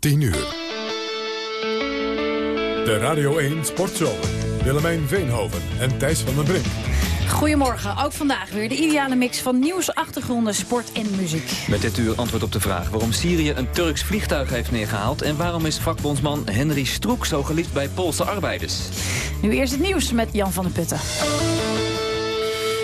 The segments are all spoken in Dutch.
10 uur. De Radio 1 Sportzomer. Willemijn Veenhoven en Thijs van den Brink. Goedemorgen, ook vandaag weer de ideale mix van nieuws, achtergronden, sport en muziek. Met dit uur antwoord op de vraag waarom Syrië een Turks vliegtuig heeft neergehaald... en waarom is vakbondsman Henry Stroek zo geliefd bij Poolse arbeiders. Nu eerst het nieuws met Jan van der Putten.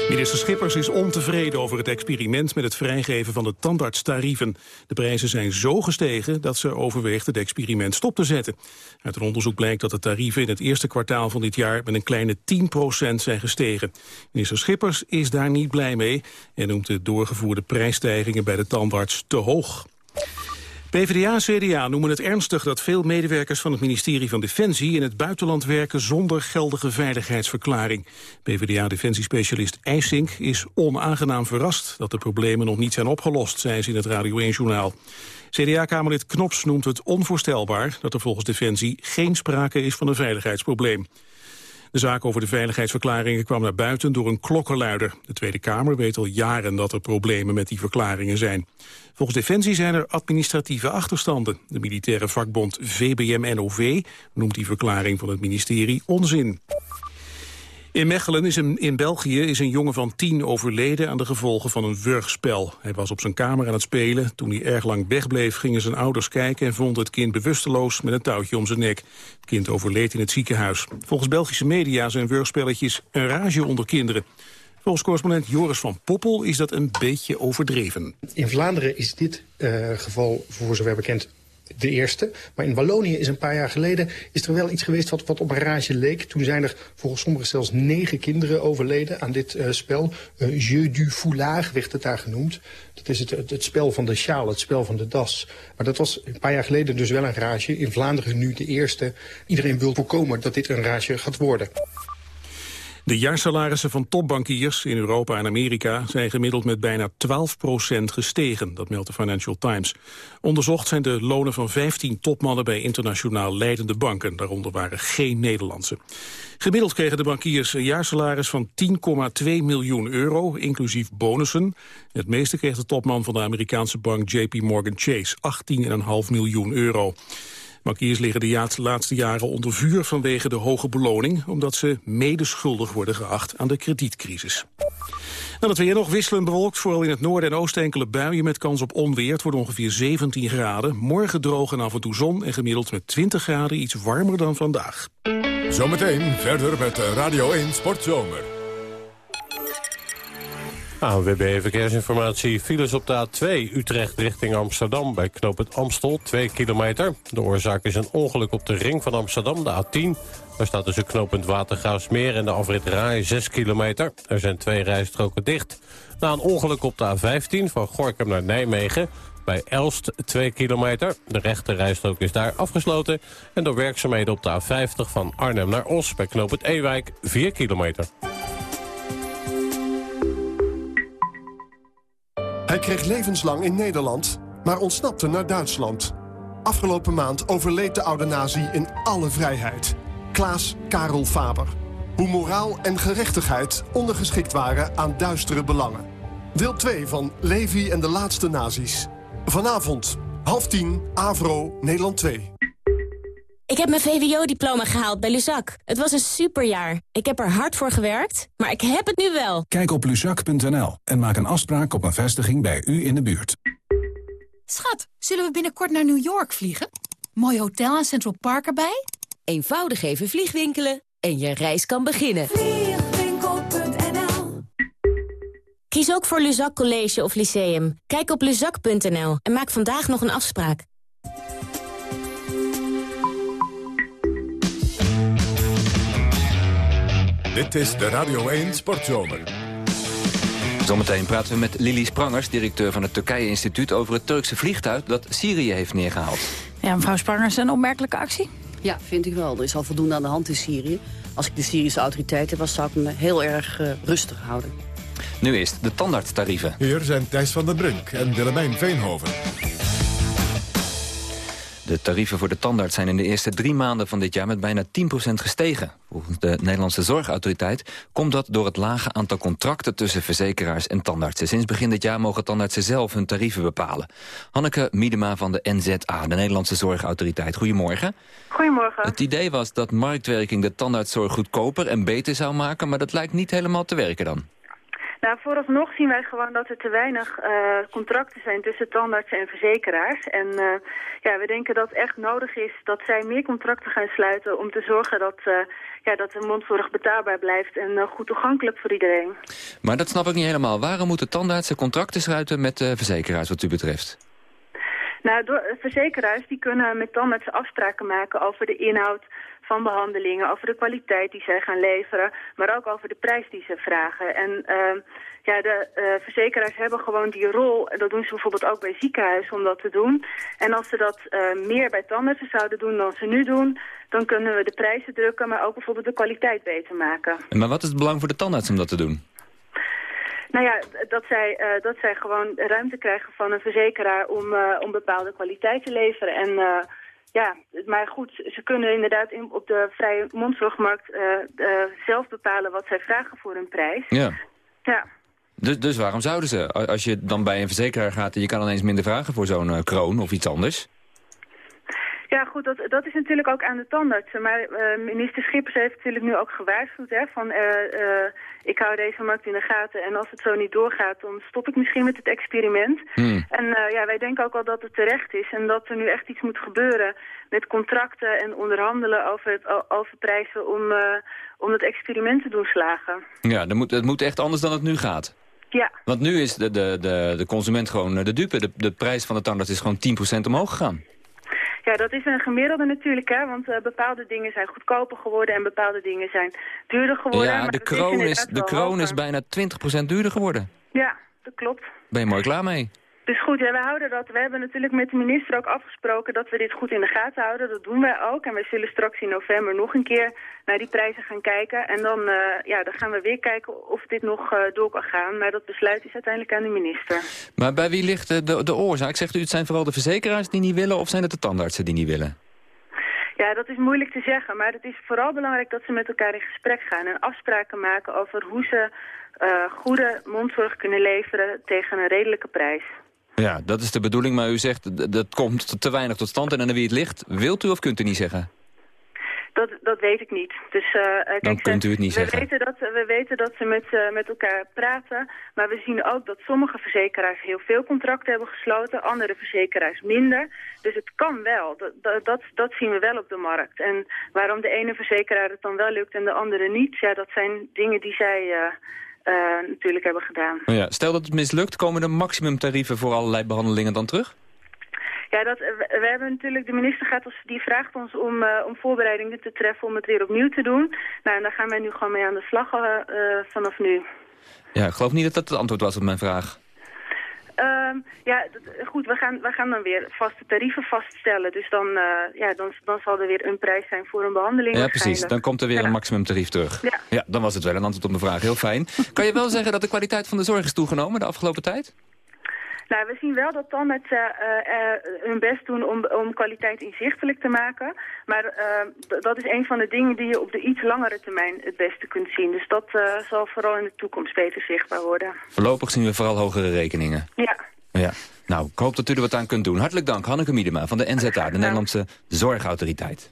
Minister Schippers is ontevreden over het experiment met het vrijgeven van de tandartstarieven. De prijzen zijn zo gestegen dat ze overweegt het experiment stop te zetten. Uit een onderzoek blijkt dat de tarieven in het eerste kwartaal van dit jaar met een kleine 10% zijn gestegen. Minister Schippers is daar niet blij mee en noemt de doorgevoerde prijsstijgingen bij de tandarts te hoog. PvdA en CDA noemen het ernstig dat veel medewerkers van het ministerie van Defensie in het buitenland werken zonder geldige veiligheidsverklaring. PvdA-defensiespecialist IJsink is onaangenaam verrast dat de problemen nog niet zijn opgelost, zei ze in het Radio 1-journaal. CDA-kamerlid Knops noemt het onvoorstelbaar dat er volgens Defensie geen sprake is van een veiligheidsprobleem. De zaak over de veiligheidsverklaringen kwam naar buiten door een klokkenluider. De Tweede Kamer weet al jaren dat er problemen met die verklaringen zijn. Volgens Defensie zijn er administratieve achterstanden. De militaire vakbond VBM-NOV noemt die verklaring van het ministerie onzin. In Mechelen is een, in België is een jongen van tien overleden aan de gevolgen van een wurgspel. Hij was op zijn kamer aan het spelen. Toen hij erg lang wegbleef gingen zijn ouders kijken en vonden het kind bewusteloos met een touwtje om zijn nek. Het kind overleed in het ziekenhuis. Volgens Belgische media zijn wurgspelletjes een rage onder kinderen. Volgens correspondent Joris van Poppel is dat een beetje overdreven. In Vlaanderen is dit uh, geval voor zover bekend de eerste. Maar in Wallonië is een paar jaar geleden is er wel iets geweest wat, wat op een rage leek. Toen zijn er volgens sommigen zelfs negen kinderen overleden aan dit uh, spel. Uh, Jeu du foulard werd het daar genoemd. Dat is het, het, het, spel van de sjaal, het spel van de das. Maar dat was een paar jaar geleden dus wel een rage. In Vlaanderen nu de eerste. Iedereen wil voorkomen dat dit een rage gaat worden. De jaarsalarissen van topbankiers in Europa en Amerika zijn gemiddeld met bijna 12% gestegen, dat meldt de Financial Times. Onderzocht zijn de lonen van 15 topmannen bij internationaal leidende banken, daaronder waren geen Nederlandse. Gemiddeld kregen de bankiers een jaarsalaris van 10,2 miljoen euro, inclusief bonussen. Het meeste kreeg de topman van de Amerikaanse bank JP Morgan Chase, 18,5 miljoen euro. Bankiers liggen de laatste jaren onder vuur vanwege de hoge beloning... omdat ze medeschuldig worden geacht aan de kredietcrisis. Dan het weer nog wisselend bewolkt, vooral in het noorden en oosten enkele buien met kans op onweer. Het wordt ongeveer 17 graden. Morgen droog en af en toe zon en gemiddeld met 20 graden iets warmer dan vandaag. Zometeen verder met Radio 1 Sportzomer. ANWB Verkeersinformatie. Files op de A2 Utrecht richting Amsterdam bij knooppunt Amstel, 2 kilometer. De oorzaak is een ongeluk op de ring van Amsterdam, de A10. Daar staat tussen knooppunt Watergraafsmeer en de afrit Rai 6 kilometer. Er zijn twee rijstroken dicht. Na een ongeluk op de A15 van Gorkum naar Nijmegen... bij Elst 2 kilometer. De rechte rijstrook is daar afgesloten. En door werkzaamheden op de A50 van Arnhem naar Os... bij knooppunt Ewijk 4 kilometer. Hij kreeg levenslang in Nederland, maar ontsnapte naar Duitsland. Afgelopen maand overleed de oude nazi in alle vrijheid. Klaas Karel Faber. Hoe moraal en gerechtigheid ondergeschikt waren aan duistere belangen. Deel 2 van Levi en de laatste nazi's. Vanavond, half tien, Avro, Nederland 2. Ik heb mijn VWO-diploma gehaald bij Luzak. Het was een superjaar. Ik heb er hard voor gewerkt, maar ik heb het nu wel. Kijk op luzak.nl en maak een afspraak op een vestiging bij u in de buurt. Schat, zullen we binnenkort naar New York vliegen? Mooi hotel en Central Park erbij? Eenvoudig even vliegwinkelen en je reis kan beginnen. Vliegwinkel.nl Kies ook voor Luzak College of Lyceum. Kijk op luzak.nl en maak vandaag nog een afspraak. Dit is de Radio 1 Sportzomer. Zometeen praten we met Lili Sprangers, directeur van het Turkije-instituut... over het Turkse vliegtuig dat Syrië heeft neergehaald. Ja, mevrouw Sprangers, een opmerkelijke actie? Ja, vind ik wel. Er is al voldoende aan de hand in Syrië. Als ik de Syrische autoriteiten was, zou ik me heel erg uh, rustig houden. Nu eerst de tandartstarieven. Hier zijn Thijs van der Brink en Willemijn Veenhoven. De tarieven voor de tandarts zijn in de eerste drie maanden van dit jaar met bijna 10% gestegen. Volgens de Nederlandse Zorgautoriteit komt dat door het lage aantal contracten tussen verzekeraars en tandartsen. Sinds begin dit jaar mogen tandartsen zelf hun tarieven bepalen. Hanneke Miedema van de NZA, de Nederlandse Zorgautoriteit. Goedemorgen. Goedemorgen. Het idee was dat marktwerking de tandartszorg goedkoper en beter zou maken, maar dat lijkt niet helemaal te werken dan. Nou, vooralsnog zien wij gewoon dat er te weinig uh, contracten zijn tussen tandartsen en verzekeraars. En uh, ja, we denken dat het echt nodig is dat zij meer contracten gaan sluiten om te zorgen dat, uh, ja, dat de mondzorg betaalbaar blijft en goed toegankelijk voor iedereen. Maar dat snap ik niet helemaal. Waarom moeten tandartsen contracten sluiten met verzekeraars wat u betreft? Nou, door, verzekeraars die kunnen met tandartsen afspraken maken over de inhoud van behandelingen, over de kwaliteit die zij gaan leveren, maar ook over de prijs die ze vragen. En uh, ja, de uh, verzekeraars hebben gewoon die rol, dat doen ze bijvoorbeeld ook bij ziekenhuizen om dat te doen. En als ze dat uh, meer bij tandartsen zouden doen dan ze nu doen, dan kunnen we de prijzen drukken, maar ook bijvoorbeeld de kwaliteit beter maken. Maar wat is het belang voor de tandarts om dat te doen? Nou ja, dat zij, uh, dat zij gewoon ruimte krijgen van een verzekeraar om, uh, om bepaalde kwaliteit te leveren. En uh, ja, maar goed, ze kunnen inderdaad in, op de vrije mondzorgmarkt zelf bepalen wat zij vragen voor een prijs. Ja. Ja. Dus, dus waarom zouden ze? Als je dan bij een verzekeraar gaat en je kan ineens minder vragen voor zo'n kroon of iets anders... Ja, goed, dat, dat is natuurlijk ook aan de tandartsen. Maar uh, minister Schippers heeft natuurlijk nu ook gewaarschuwd... Hè, van uh, uh, ik hou deze markt in de gaten en als het zo niet doorgaat... dan stop ik misschien met het experiment. Hmm. En ja, wij denken ook wel dat het terecht is... en dat er nu echt iets moet gebeuren met contracten en onderhandelen over, het, over prijzen... om, om het experiment te doen slagen. Ja, dat moet, het moet echt anders dan het nu gaat. Ja. Want nu is de, de, de, de consument gewoon de dupe. De, de prijs van de tandarts is gewoon 10% omhoog gegaan. Ja, dat is een gemiddelde natuurlijk, hè, want uh, bepaalde dingen zijn goedkoper geworden en bepaalde dingen zijn duurder geworden. Ja, de kroon is, is, de kroon is bijna 20% duurder geworden. Ja, dat klopt. Ben je mooi klaar mee? Dus goed, ja, we houden dat. We hebben natuurlijk met de minister ook afgesproken dat we dit goed in de gaten houden. Dat doen wij ook. En wij zullen straks in november nog een keer naar die prijzen gaan kijken. En dan, uh, ja, dan gaan we weer kijken of dit nog uh, door kan gaan. Maar dat besluit is uiteindelijk aan de minister. Maar bij wie ligt de, de, de oorzaak? Zegt u, het zijn vooral de verzekeraars die niet willen of zijn het de tandartsen die niet willen? Ja, dat is moeilijk te zeggen. Maar het is vooral belangrijk dat ze met elkaar in gesprek gaan. En afspraken maken over hoe ze uh, goede mondzorg kunnen leveren tegen een redelijke prijs. Ja, dat is de bedoeling, maar u zegt dat komt te weinig tot stand. En aan wie het ligt, wilt u of kunt u niet zeggen? Dat, dat weet ik niet. Dus, uh, kijk, Dan kunt u het niet we zeggen. Weten dat, we weten dat ze met, uh, met elkaar praten. Maar we zien ook dat sommige verzekeraars heel veel contracten hebben gesloten. Andere verzekeraars minder. Dus het kan wel. Dat, dat, dat zien we wel op de markt. En waarom de ene verzekeraar het dan wel lukt en de andere niet... Ja, dat zijn dingen die zij... Uh, natuurlijk hebben gedaan. Oh ja, stel dat het mislukt, komen de maximumtarieven voor allerlei behandelingen dan terug? Ja, dat, we, hebben natuurlijk, de minister gaat ons, die vraagt ons om, uh, om voorbereidingen te treffen om het weer opnieuw te doen. Nou, en daar gaan wij nu gewoon mee aan de slag uh, vanaf nu. Ja, ik geloof niet dat dat het antwoord was op mijn vraag. Um, ja, goed, we gaan, we gaan dan weer vaste tarieven vaststellen. Dus dan, uh, ja, dan, dan zal er weer een prijs zijn voor een behandeling. Ja, precies. Dan komt er weer ja. een maximumtarief terug. Ja. ja, dan was het wel een antwoord op mijn vraag. Heel fijn. kan je wel zeggen dat de kwaliteit van de zorg is toegenomen de afgelopen tijd? Nou, we zien wel dat tandartsen uh, uh, hun best doen om, om kwaliteit inzichtelijk te maken. Maar dat is een van de dingen die je op de iets langere termijn het beste kunt zien. Dus dat zal vooral in de toekomst beter zichtbaar worden. Voorlopig zien we vooral hogere rekeningen. Ja. ja. Nou, ik hoop dat u er wat aan kunt doen. Hartelijk dank, Hanneke Miedema van de NZA, de Nederlandse Zorgautoriteit.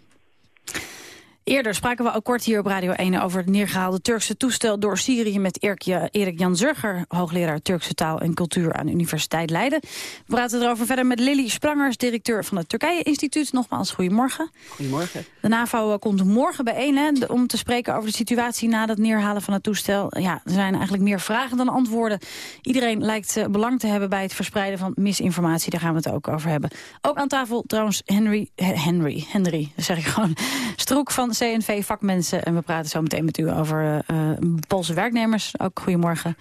Eerder spraken we al kort hier op Radio 1 over het neergehaalde Turkse toestel door Syrië met Erik Jan Zurger, hoogleraar Turkse taal en cultuur aan de Universiteit Leiden. We praten erover verder met Lily Sprangers, directeur van het Turkije-instituut. Nogmaals, goedemorgen. Goedemorgen. De NAVO komt morgen bijeen hè, om te spreken over de situatie na het neerhalen van het toestel. Ja, er zijn eigenlijk meer vragen dan antwoorden. Iedereen lijkt belang te hebben bij het verspreiden van misinformatie. Daar gaan we het ook over hebben. Ook aan tafel trouwens Henry, Henry, Henry, zeg ik gewoon, Stroek van CNV Vakmensen. En we praten zo meteen met u over uh, Poolse werknemers. Ook goedemorgen.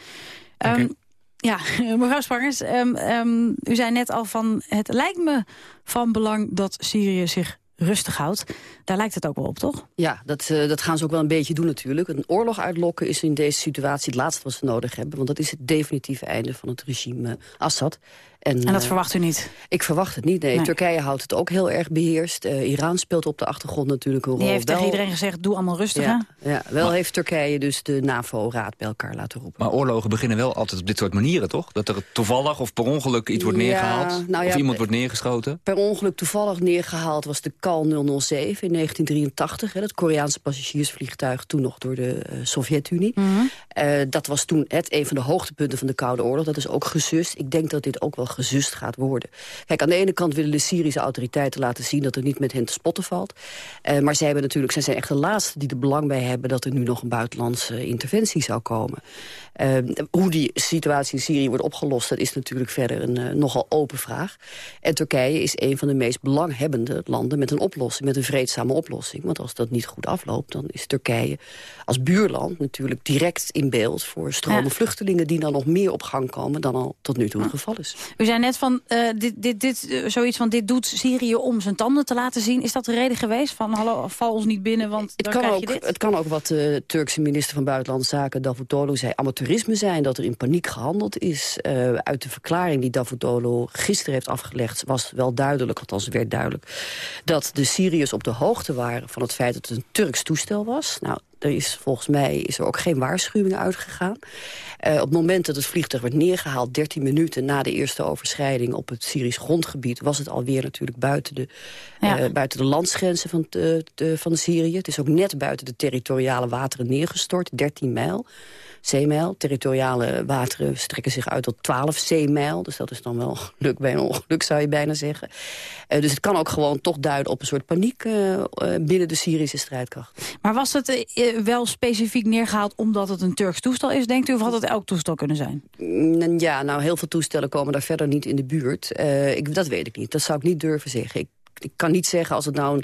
Um, ja, mevrouw Spangers, um, um, u zei net al van... het lijkt me van belang dat Syrië zich rustig houdt. Daar lijkt het ook wel op, toch? Ja, dat, uh, dat gaan ze ook wel een beetje doen natuurlijk. Een oorlog uitlokken is in deze situatie het laatste wat ze nodig hebben. Want dat is het definitieve einde van het regime uh, Assad. En, en, dat verwacht u niet? Ik verwacht het niet, nee. Turkije houdt het ook heel erg beheerst. Iran speelt op de achtergrond natuurlijk een rol. Die heeft tegen iedereen gezegd, doe allemaal rustig, ja, ja, wel heeft Turkije dus de NAVO-raad bij elkaar laten roepen. Maar oorlogen beginnen wel altijd op dit soort manieren, toch? Dat er toevallig of per ongeluk iets wordt neergehaald? Nou of iemand wordt neergeschoten? Per ongeluk toevallig neergehaald was de KAL 007 in 1983. Hè, het Koreaanse passagiersvliegtuig, toen nog door de uh, Sovjet-Unie. Mhm. uh, dat was toen het, een van de hoogtepunten van de Koude Oorlog. Dat is ook gezust. Ik denk dat dit ook wel gezust gaat worden. Kijk, aan de ene kant willen de Syrische autoriteiten laten zien... dat er niet met hen te spotten valt. Uh, maar zij, hebben natuurlijk, zij zijn echt de laatste die er belang bij hebben... dat er nu nog een buitenlandse interventie zou komen. Uh, hoe die situatie in Syrië wordt opgelost... dat is natuurlijk verder een uh, nogal open vraag. En Turkije is een van de meest belanghebbende landen... met een oplossing, met een vreedzame oplossing. Want als dat niet goed afloopt, dan is Turkije als buurland... natuurlijk direct in beeld voor stromen vluchtelingen... die dan nog meer op gang komen dan al tot nu toe het geval is. U zei net van, uh, dit, dit, dit, zoiets van dit doet Syrië om zijn tanden te laten zien. Is dat de reden geweest van hallo, val ons niet binnen, want het kan ook, Het kan ook wat de Turkse minister van Buitenlandse Zaken Davutoglu zei... amateurisme zijn, dat er in paniek gehandeld is. Uh, uit de verklaring die Davutoglu gisteren heeft afgelegd... was wel duidelijk, althans werd duidelijk... dat de Syriërs op de hoogte waren van het feit dat het een Turks toestel was. Nou, er is volgens mij is er ook geen waarschuwing uitgegaan. Uh, op het moment dat het vliegtuig werd neergehaald... 13 minuten na de eerste overschrijding op het Syrisch grondgebied... was het alweer natuurlijk buiten de, ja. uh, buiten de landsgrenzen van, de, de, van Syrië. Het is ook net buiten de territoriale wateren neergestort, 13 mijl zeemijl. Territoriale wateren strekken zich uit tot 12 zeemijl. Dus dat is dan wel geluk bij een ongeluk, zou je bijna zeggen. Uh, dus het kan ook gewoon toch duiden op een soort paniek uh, binnen de Syrische strijdkrachten. Maar was het wel specifiek neergehaald omdat het een Turks toestel is, denkt u? Of had het elk toestel kunnen zijn? Mm, ja, nou, heel veel toestellen komen daar verder niet in de buurt. ik, dat weet ik niet. Dat zou ik niet durven zeggen. Ik, ik kan niet zeggen als het nou een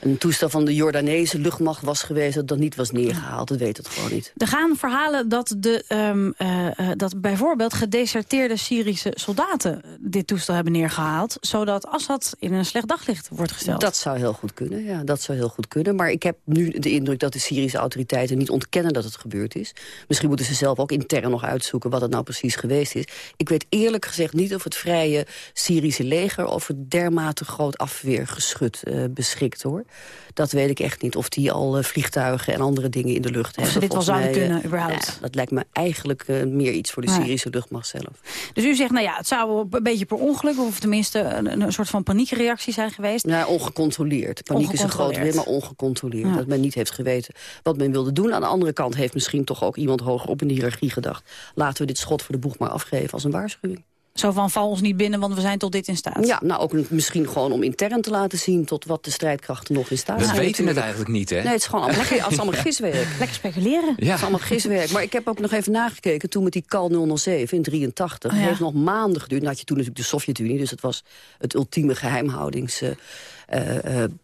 een toestel van de Jordaanese luchtmacht was geweest... dat dat niet was neergehaald. Dat weet het gewoon niet. Er gaan verhalen dat, de, um, uh, dat bijvoorbeeld gedeserteerde Syrische soldaten... dit toestel hebben neergehaald... zodat Assad in een slecht daglicht wordt gesteld. Dat zou heel goed kunnen, ja. Dat zou heel goed kunnen. Maar ik heb nu de indruk dat de Syrische autoriteiten niet ontkennen dat het gebeurd is. Misschien moeten ze zelf ook intern nog uitzoeken... wat het nou precies geweest is. Ik weet eerlijk gezegd niet of het vrije Syrische leger... over dermate groot afweergeschut uh, beschikt, hoor. Dat weet ik echt niet. Of die al uh, vliegtuigen en andere dingen in de lucht hebben. Of ze dit wel zouden kunnen, überhaupt. Dat lijkt me eigenlijk uh, meer iets voor de Syrische luchtmacht zelf. Dus u zegt, nou ja, het zou een beetje per ongeluk... of tenminste een, een soort van paniekreactie zijn geweest? Ja, ongecontroleerd. Paniek is een groot woord, maar ongecontroleerd. Dat men niet heeft geweten wat men wilde doen. Aan de andere kant heeft misschien toch ook iemand hoger op in de hiërarchie gedacht... laten we dit schot voor de boeg maar afgeven als een waarschuwing. Zo van, val ons niet binnen, want we zijn tot dit in staat. Ja, nou ook misschien gewoon om intern te laten zien... tot wat de strijdkrachten nog in staat zijn. We weten het eigenlijk niet, hè? Nee, het is gewoon allemaal, het is allemaal giswerk. Lekker speculeren. Ja. Het is allemaal giswerk. Maar ik heb ook nog even nagekeken. Toen met die KAL 007 in 83, oh, ja. heeft nog maanden geduurd. Dan had je toen natuurlijk de Sovjet-Unie, dus het was het ultieme geheimhoudings... Uh,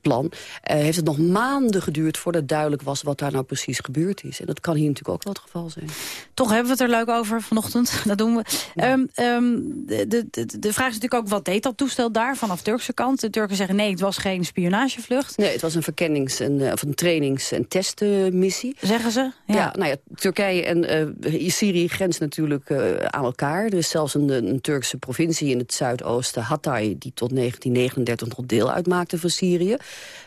plan. Uh, heeft het nog maanden geduurd voordat duidelijk was wat daar nou precies gebeurd is. En dat kan hier natuurlijk ook wel het geval zijn. Toch hebben we het er leuk over vanochtend. Dat doen we. Ja. Um, um, de, de, de, vraag is natuurlijk ook, wat deed dat toestel daar vanaf Turkse kant? De Turken zeggen nee, het was geen spionagevlucht. Nee, het was een verkennings- en, of een trainings- en testmissie. zeggen ze? Ja. ja. nou ja, Turkije en Syrië grenzen natuurlijk aan elkaar. Er is zelfs een, een Turkse provincie in het zuidoosten, Hatay... die tot 1939 nog deel uitmaakte van Syrië.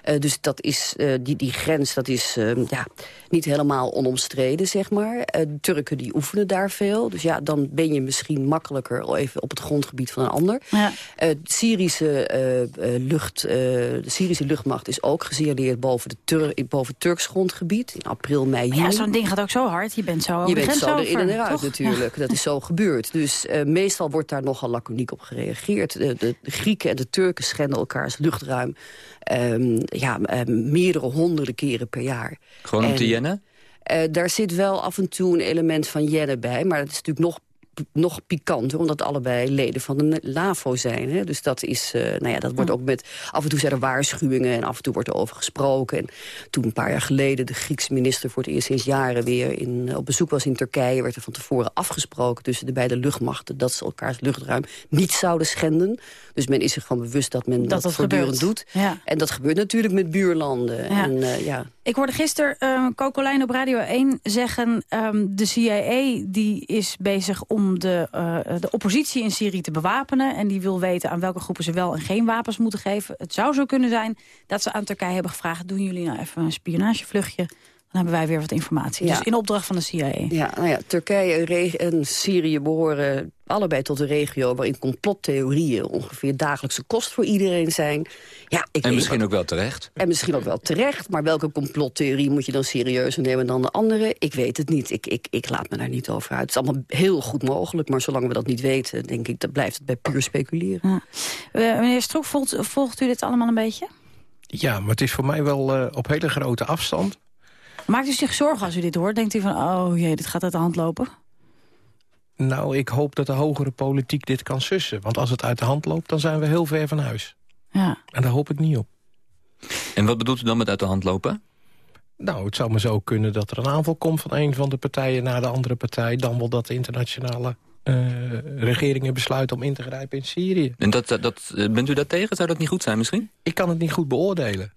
Uh, dus dat is, uh, die, die grens dat is uh, ja, niet helemaal onomstreden, zeg maar. de Turken die oefenen daar veel. Dus ja, dan ben je misschien makkelijker even op het grondgebied van een ander. Ja. Syrische, lucht, de Syrische luchtmacht is ook gesignaleerd boven, de Tur boven Turks grondgebied. In april, mei, juni. Ja, zo'n ding gaat ook zo hard. Je bent zo Je bent zo erin en eruit natuurlijk. Dat is zo gebeurd. Dus meestal wordt daar nogal laconiek op gereageerd. De, de Grieken en de Turken schenden elkaars luchtruim um, ja, um, meerdere honderden keren per jaar. Gewoon om te jennen? Uh, daar zit wel af en toe een element van jennen bij. Maar het is natuurlijk nog nog pikanter, omdat allebei leden van de LAVO zijn. Hè? Dus dat is, uh, nou ja, dat wordt ook met... Af en toe zijn er waarschuwingen en af en toe wordt er over gesproken. En toen een paar jaar geleden de Griekse minister voor het eerst sinds jaren weer in, op bezoek was in Turkije... werd er van tevoren afgesproken tussen de beide luchtmachten... dat ze elkaars luchtruim niet zouden schenden. Dus men is zich van bewust dat men dat, dat, voortdurend doet. Ja. En dat gebeurt natuurlijk met buurlanden. Ja. En, uh, ja. Ik hoorde gisteren uh, Coco Lijn op Radio 1 zeggen... Um, de CIA die is bezig om om de, uh, de oppositie in Syrië te bewapenen. En die wil weten aan welke groepen ze wel en geen wapens moeten geven. Het zou zo kunnen zijn dat ze aan Turkije hebben gevraagd... doen jullie nou even een spionagevluchtje dan hebben wij weer wat informatie. Ja. Dus in opdracht van de CIA. Ja, nou ja, Turkije en Syrië behoren allebei tot een regio... waarin complottheorieën ongeveer dagelijkse kost voor iedereen zijn. Ja, ik en misschien ook wel terecht. En misschien ook wel terecht. Maar welke complottheorie moet je dan serieuzer nemen dan de andere? Ik weet het niet. Ik, ik, ik laat me daar niet over uit. Het is allemaal heel goed mogelijk. Maar zolang we dat niet weten, denk ik, dat blijft het bij puur speculeren. Ja. Uh, meneer Stroek, volgt, volgt, u dit allemaal een beetje? Ja, maar het is voor mij wel uh, op hele grote afstand. Maakt u zich zorgen als u dit hoort? Denkt u van, oh jee, dit gaat uit de hand lopen? Nou, ik hoop dat de hogere politiek dit kan sussen. Want als het uit de hand loopt, dan zijn we heel ver van huis. Ja. En daar hoop ik niet op. En wat bedoelt u dan met uit de hand lopen? Nou, het zou maar zo kunnen dat er een aanval komt van een van de partijen naar de andere partij. Dan wel dat de internationale uh, regeringen besluiten om in te grijpen in Syrië. En dat, dat, dat, bent u daar tegen? Zou dat niet goed zijn misschien? Ik kan het niet goed beoordelen.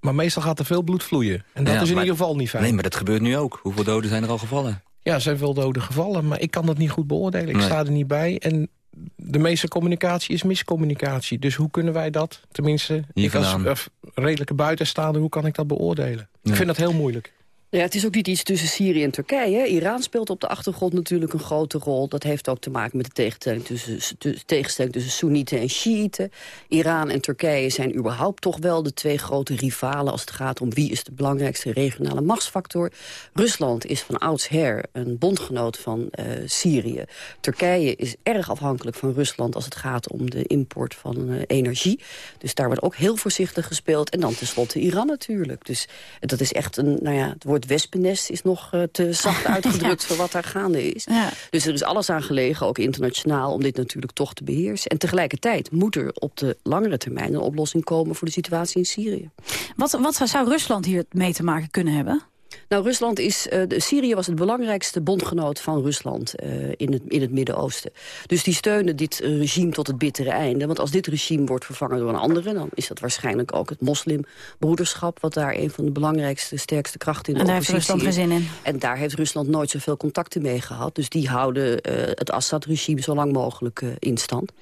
Maar meestal gaat er veel bloed vloeien. En dat ja, is in maar, ieder geval niet fijn. Nee, maar dat gebeurt nu ook. Hoeveel doden zijn er al gevallen? Ja, er zijn veel doden gevallen, maar ik kan dat niet goed beoordelen. Ik Nee. sta er niet bij en de meeste communicatie is miscommunicatie. Dus hoe kunnen wij dat, tenminste, Hier ik als eh, redelijke buitenstaander... hoe kan ik dat beoordelen? Ik vind dat heel moeilijk. Ja, het is ook niet iets tussen Syrië en Turkije. Iran speelt op de achtergrond natuurlijk een grote rol. Dat heeft ook te maken met de tegenstelling tussen, tu- tegenstelling tussen Soenieten en Shiiten. Iran en Turkije zijn überhaupt toch wel de twee grote rivalen... als het gaat om wie is de belangrijkste regionale machtsfactor. Rusland is van oudsher een bondgenoot van eh, Syrië. Turkije is erg afhankelijk van Rusland als het gaat om de import van eh, energie. Dus daar wordt ook heel voorzichtig gespeeld. En dan tenslotte Iran natuurlijk. Dus dat is echt een, nou ja, woord wespennest is nog eh, te zacht uitgedrukt voor wat daar gaande is. Ja. Dus er is alles aan gelegen, ook internationaal, om dit natuurlijk toch te beheersen. En tegelijkertijd moet er op de langere termijn een oplossing komen voor de situatie in Syrië. Wat, wat zou Rusland hier mee te maken kunnen hebben? Nou, Rusland is, eh, de, Syrië was het belangrijkste bondgenoot van Rusland eh, in het, in het Midden-Oosten. Dus die steunen dit regime tot het bittere einde. Want als dit regime wordt vervangen door een andere... dan is dat waarschijnlijk ook het moslimbroederschap... wat daar een van de belangrijkste, sterkste krachten in de En daar heeft Rusland geen is. zin in. En daar heeft Rusland nooit zoveel contacten mee gehad. Dus die houden eh, het Assad-regime zo lang mogelijk in stand.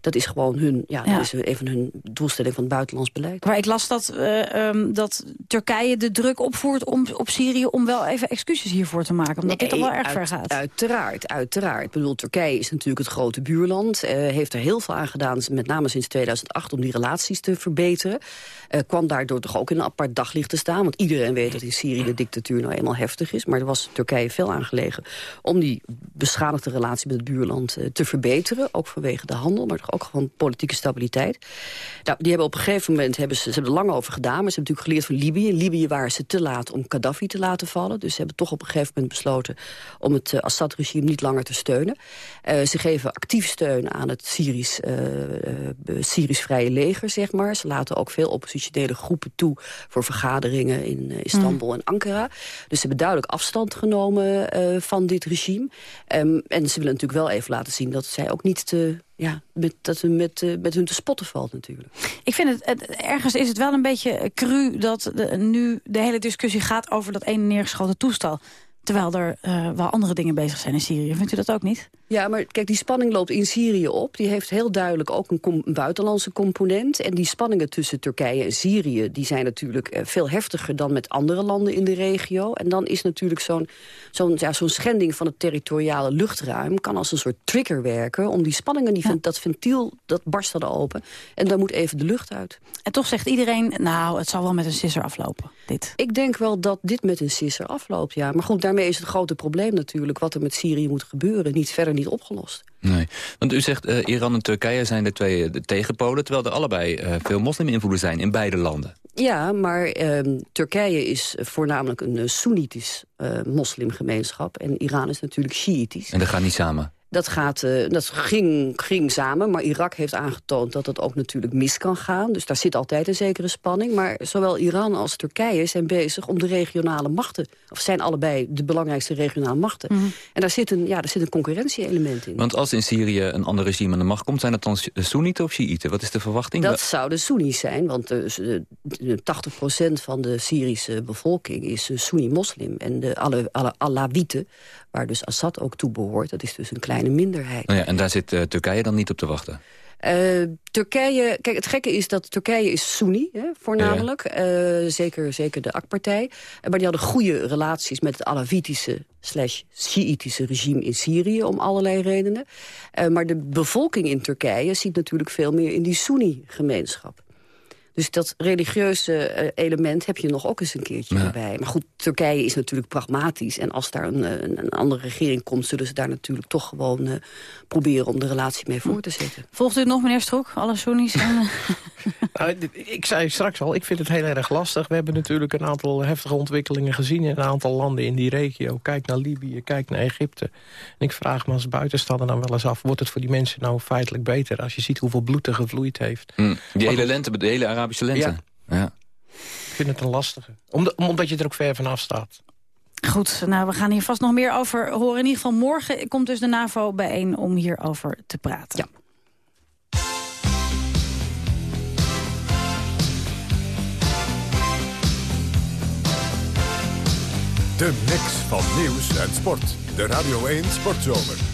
Dat is gewoon hun, ja, Ja. Dat is even hun doelstelling van het buitenlands beleid. Maar ik las dat, eh, ehm, dat Turkije de druk opvoert om, op Syrië... om wel even excuses hiervoor te maken. Omdat dit toch Nee, wel erg ver gaat. Uiteraard, uiteraard. Ik bedoel, Turkije is natuurlijk het grote buurland. eh, heeft er heel veel aan gedaan, met name sinds 2008... om die relaties te verbeteren. Eh, kwam daardoor toch ook in een apart daglicht te staan. Want iedereen weet dat in Syrië de dictatuur nou eenmaal heftig is. Maar er was Turkije veel aan gelegen om die beschadigde relatie met het buurland eh, te verbeteren. Ook vanwege de handel, maar toch ook gewoon politieke stabiliteit. Nou, die hebben op een gegeven moment, hebben ze, ze hebben er lang over gedaan... maar ze hebben natuurlijk geleerd van Libië. In Libië waren ze te laat om Gaddafi te laten vallen. Dus ze hebben toch op een gegeven moment besloten... om het eh, Assad-regime niet langer te steunen. Ze geven actief steun aan het Syrisch, Syrisch Vrije Leger, zeg maar. Ze laten ook veel oppositionele groepen toe... voor vergaderingen in eh, Istanbul en Ankara. Dus ze hebben duidelijk afstand genomen eh, van dit regime. Ehm, en ze willen natuurlijk wel even laten zien... dat zij ook niet te, ja, met, dat ze met, eh, met hun te spotten valt natuurlijk. Ik vind het, het- ergens is het wel een beetje cru dat de, nu de hele discussie gaat over dat ene neergeschoten toestel. Terwijl er eh, wel andere dingen bezig zijn in Syrië. Vindt u dat ook niet? Ja, maar kijk, die spanning loopt in Syrië op. Die heeft heel duidelijk ook een, com- een buitenlandse component. En die spanningen tussen Turkije en Syrië... die zijn natuurlijk eh, veel heftiger dan met andere landen in de regio. En dan is natuurlijk zo'n zo'n ja, zo'n schending van het territoriale luchtruim... kan als een soort trigger werken om die spanningen... Die, dat ventiel, dat barst dan open. En dan moet even de lucht uit. En toch zegt iedereen, nou, het zal wel met een sisser aflopen, dit. Ik denk wel dat dit met een sisser afloopt, ja. Maar goed, daarmee is het grote probleem natuurlijk... wat er met Syrië moet gebeuren, niet verder niet opgelost. Nee, want u zegt eh, Iran en Turkije zijn de twee eh, de tegenpolen... terwijl er allebei eh, veel mosliminvloeden zijn in beide landen. Ja, maar ehm, Turkije is voornamelijk een Soenitisch moslimgemeenschap. En Iran is natuurlijk Shiïtisch. En dat gaat niet samen. Dat, gaat, eh, dat ging, ging samen, maar Irak heeft aangetoond dat het ook natuurlijk mis kan gaan. Dus daar zit altijd een zekere spanning. Maar zowel Iran als Turkije zijn bezig om de regionale machten... of zijn allebei de belangrijkste regionale machten. En daar zit een, ja, daar zit een concurrentie-element in. Want als in Syrië een ander regime aan de macht komt... zijn dat dan Soenieten of Shiiten? Wat is de verwachting? Dat zouden Soeni's zijn, want eh, de, de 80% van de Syrische bevolking is Soeni-moslim. En de alle, alle Alawieten, waar dus Assad ook toe behoort... dat is dus een kleine minderheid. Nou ja, en daar zit uh, Turkije dan niet op te wachten? Uh, Turkije, kijk, het gekke is dat Turkije is Soeni, hè, voornamelijk. Ja. Uh, zeker, zeker de AK-partij. Maar die hadden goede relaties met het Alawitische slash Sjiitische regime in Syrië... om allerlei redenen. Uh, maar de bevolking in Turkije ziet natuurlijk veel meer in die Soeni-gemeenschap. Dus dat religieuze uh, element heb je nog ook eens een keertje ja. erbij. Maar goed, Turkije is natuurlijk pragmatisch. En als daar een, een, een andere regering komt... zullen ze daar natuurlijk toch gewoon uh, proberen om de relatie mee voor te zetten. Volgt u het nog, meneer Stroek? Alle Soenies? En, nou, ik zei straks al, ik vind het heel erg lastig. We hebben natuurlijk een aantal heftige ontwikkelingen gezien... in een aantal landen in die regio. Kijk naar Libië, kijk naar Egypte. En ik vraag me als buitenstaander dan wel eens af... wordt het voor die mensen nou feitelijk beter... als je ziet hoeveel bloed er gevloeid heeft? Mm, die hele lente, de hele Arabische lente. Ja. ja. Ik vind het een lastige. Om omdat je er ook ver vanaf staat. Goed, nou, we gaan hier vast nog meer over horen. In ieder geval morgen komt dus de NAVO bijeen om hierover te praten. Ja. De mix van nieuws en sport. De Radio 1 Sportzomer.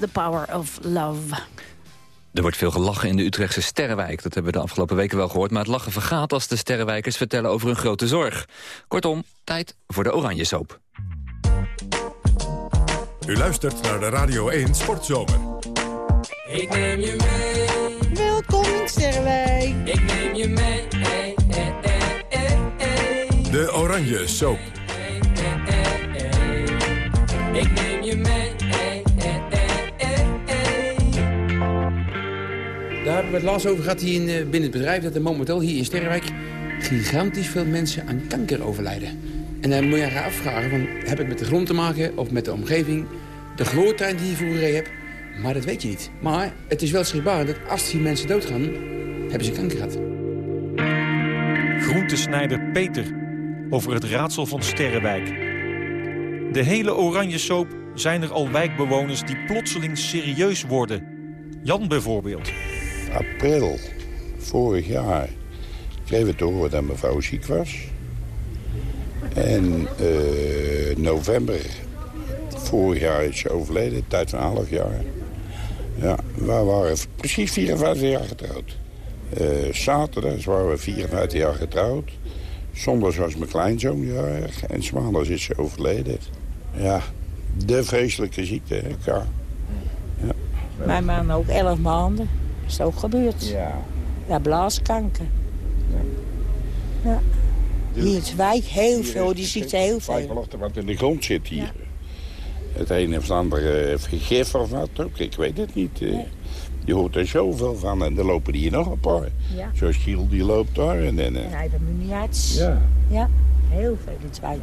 The Power of Love. Er wordt veel gelachen in de Utrechtse Sterrenwijk. Dat hebben we de afgelopen weken wel gehoord. Maar het lachen vergaat als de Sterrenwijkers vertellen over hun grote zorg. Kortom, tijd voor de oranje soap. U luistert naar de Radio 1 Sportzomer. Ik neem je mee. Welkom in Sterrenwijk. Ik neem je mee. Hey, hey, hey, hey, hey. De oranje soap. Ik neem je mee. Daar hebben we het laatst over gehad hier in, eh, binnen het bedrijf... dat er momenteel hier in Sterrenwijk gigantisch veel mensen aan kanker overlijden. En dan moet je je afvragen, van, heb het met de grond te maken of met de omgeving? De gloortrein die je vroeger hebt, maar dat weet je niet. Maar het is wel schrikbaar dat als die mensen doodgaan, hebben ze kanker gehad. Groentesnijder Peter over het raadsel van Sterrenwijk. De hele oranje soap zijn er al wijkbewoners die plotseling serieus worden. Jan bijvoorbeeld. April vorig jaar kreeg we te horen dat mijn vrouw ziek was. En eh, november vorig jaar is ze overleden, tijd van een half jaar. Ja, we waren precies 54 jaar getrouwd. Eh zaterdag waren we 54 jaar getrouwd. Zondag was mijn kleinzoon jarig en maandag is ze overleden. Ja, de vreselijke ziekte, hè, K. Mijn man ook elf maanden. Is ook gebeurd. Ja. Ja, blaaskanker. Ja. Hier in Wijk heel veel, die ziet heel veel. Twijfelachtig wat in de grond zit hier. Het een of het andere vergif of wat ook, ik weet het niet. eh. Je hoort er zoveel van en er lopen hier nog een paar. Ja. Zoals Giel, die loopt daar. En, en, eh, En hij heeft. Ja. Ja, heel veel in het Wijk.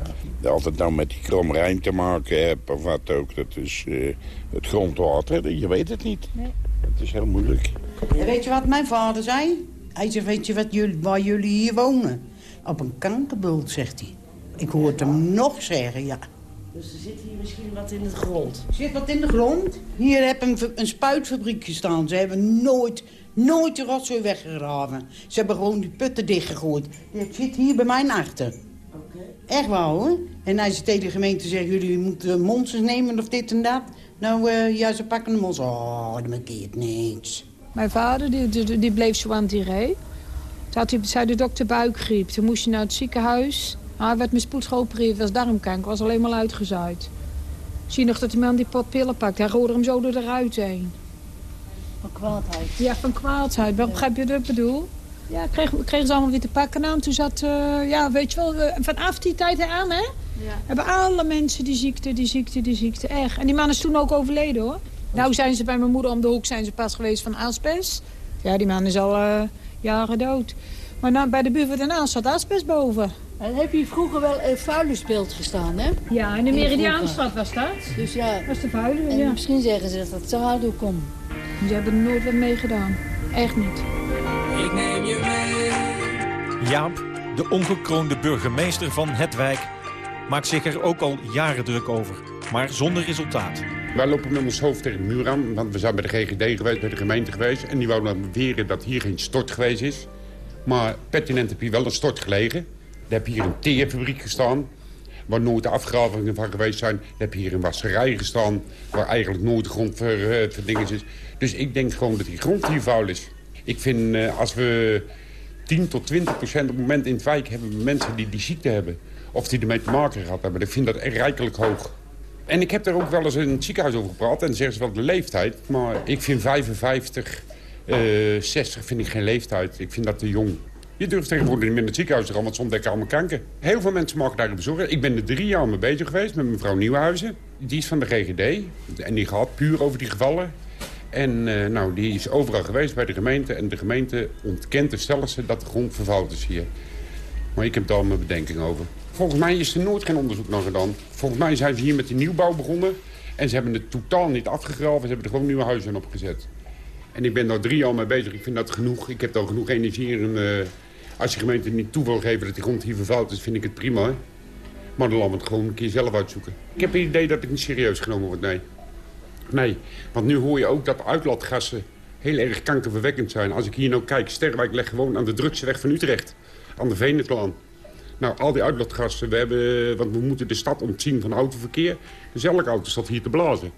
of het nou met die kromrijm te maken hebt of wat ook. Dat is eh, het grondwater, je weet het niet. Nee. Het is heel moeilijk. En weet je wat mijn vader zei? Hij zei, weet je wat jullie, waar jullie hier wonen? Op een kankerbult, zegt hij. Ik hoor het hem nog zeggen, ja. Dus er zit hier misschien wat in de grond. Zit wat in de grond? Hier heb een, een spuitfabriek gestaan. Ze hebben nooit, nooit de rotzooi weggegraven. Ze hebben gewoon die putten dichtgegooid. Het zit hier bij mijn achter. Echt waar, hoor. En als je tegen de gemeente zegt, jullie moeten monsters nemen of dit en dat. Nou, eh, ja, ze pakken de monsters. Oh, dat markeert niks. Mijn vader die, die, die bleef zo aan het tiré. Toen had hij, zei de dokter buikgriep. Toen moest hij naar het ziekenhuis. Ah, hij werd met spoed geopereerd. was darmkanker. was alleen maar uitgezaaid. Zie je nog dat die man die pot pillen pakt. Hij roerde hem zo door de ruit heen. Van kwaadheid. Ja, van kwaadheid. Begrijp je dat ik bedoel? Ja, kregen, kregen ze allemaal weer te pakken aan. Toen zat, eh, ja, weet je wel, eh, vanaf die tijd aan, hè? Hebben alle mensen die ziekte, die ziekte, die ziekte. Echt. En die man is toen ook overleden, hoor. Nou zijn ze bij mijn moeder om de hoek zijn ze pas geweest van asbest. Ja, die man is al eh, jaren dood. Maar nou, bij de buurvrouw daarnaast zat asbest boven. En heb je vroeger wel een vuilnisbeeld gestaan, hè? Ja, in de Meridiaanstad was dat. Dus ja. Dat is de vuile, En ja. misschien zeggen ze dat dat daardoor komt. Die hebben er nooit wat mee gedaan. Echt niet. Ik neem je mee. Jaap, de ongekroonde burgemeester van het wijk... maakt zich er ook al jaren druk over, maar zonder resultaat. Wij lopen met ons hoofd tegen de muur aan, want we zijn bij de GGD geweest, bij de gemeente geweest. En die wouden beweren dat hier geen stort geweest is. Maar pertinent heb hier wel een stort gelegen. Er heb hier een teerfabriek gestaan, waar nooit de afgravingen van geweest zijn. Er heb hier een wasserij gestaan, waar eigenlijk nooit de grond voor, eh, is. Dus ik denk gewoon dat die grond hier vuil is. Ik vind eh, als we 10 tot 20 procent op het moment in het wijk hebben mensen die die ziekte hebben. Of die ermee te maken gehad hebben. Ik vind dat echt rijkelijk hoog. En ik heb er ook wel eens in het ziekenhuis over gepraat. En dan zeggen ze wel de leeftijd. Maar ik vind 55, eh 60 vind ik geen leeftijd. Ik vind dat te jong. Je durft tegenwoordig niet meer naar het ziekenhuis te gaan, want soms dekken allemaal kanker. Heel veel mensen maken daar bezorgen. Ik ben er drie jaar mee bezig geweest met mevrouw Nieuwhuizen. Die is van de GGD. En die gaat puur over die gevallen. En eh, nou, die is overal geweest bij de gemeente. En de gemeente ontkent de stelligste dat de grond vervuild is hier. Maar ik heb daar mijn bedenking over. Volgens mij is er nooit geen onderzoek naar gedaan. Volgens mij zijn ze hier met die nieuwbouw begonnen. En ze hebben het totaal niet afgegraven. Ze hebben er gewoon nieuwe huizen op gezet. En ik ben daar drie jaar mee bezig. Ik vind dat genoeg. Ik heb daar genoeg energie in. eh, als de gemeente niet toe wil geven dat die grond hier vervuild is, vind ik het prima. Maar dan we het gewoon een keer zelf uitzoeken. Ik heb het idee dat ik niet serieus genomen word, nee. Nee, want nu hoor je ook dat uitlaatgassen heel erg kankerverwekkend zijn. Als ik hier nou kijk, Sterrenwijk ligt gewoon aan de drukste weg van Utrecht. Aan de Veneklaan. Nou, al die uitlaatgassen, we hebben, want we moeten de stad ontzien van autoverkeer. Dus elke auto hier te blazen.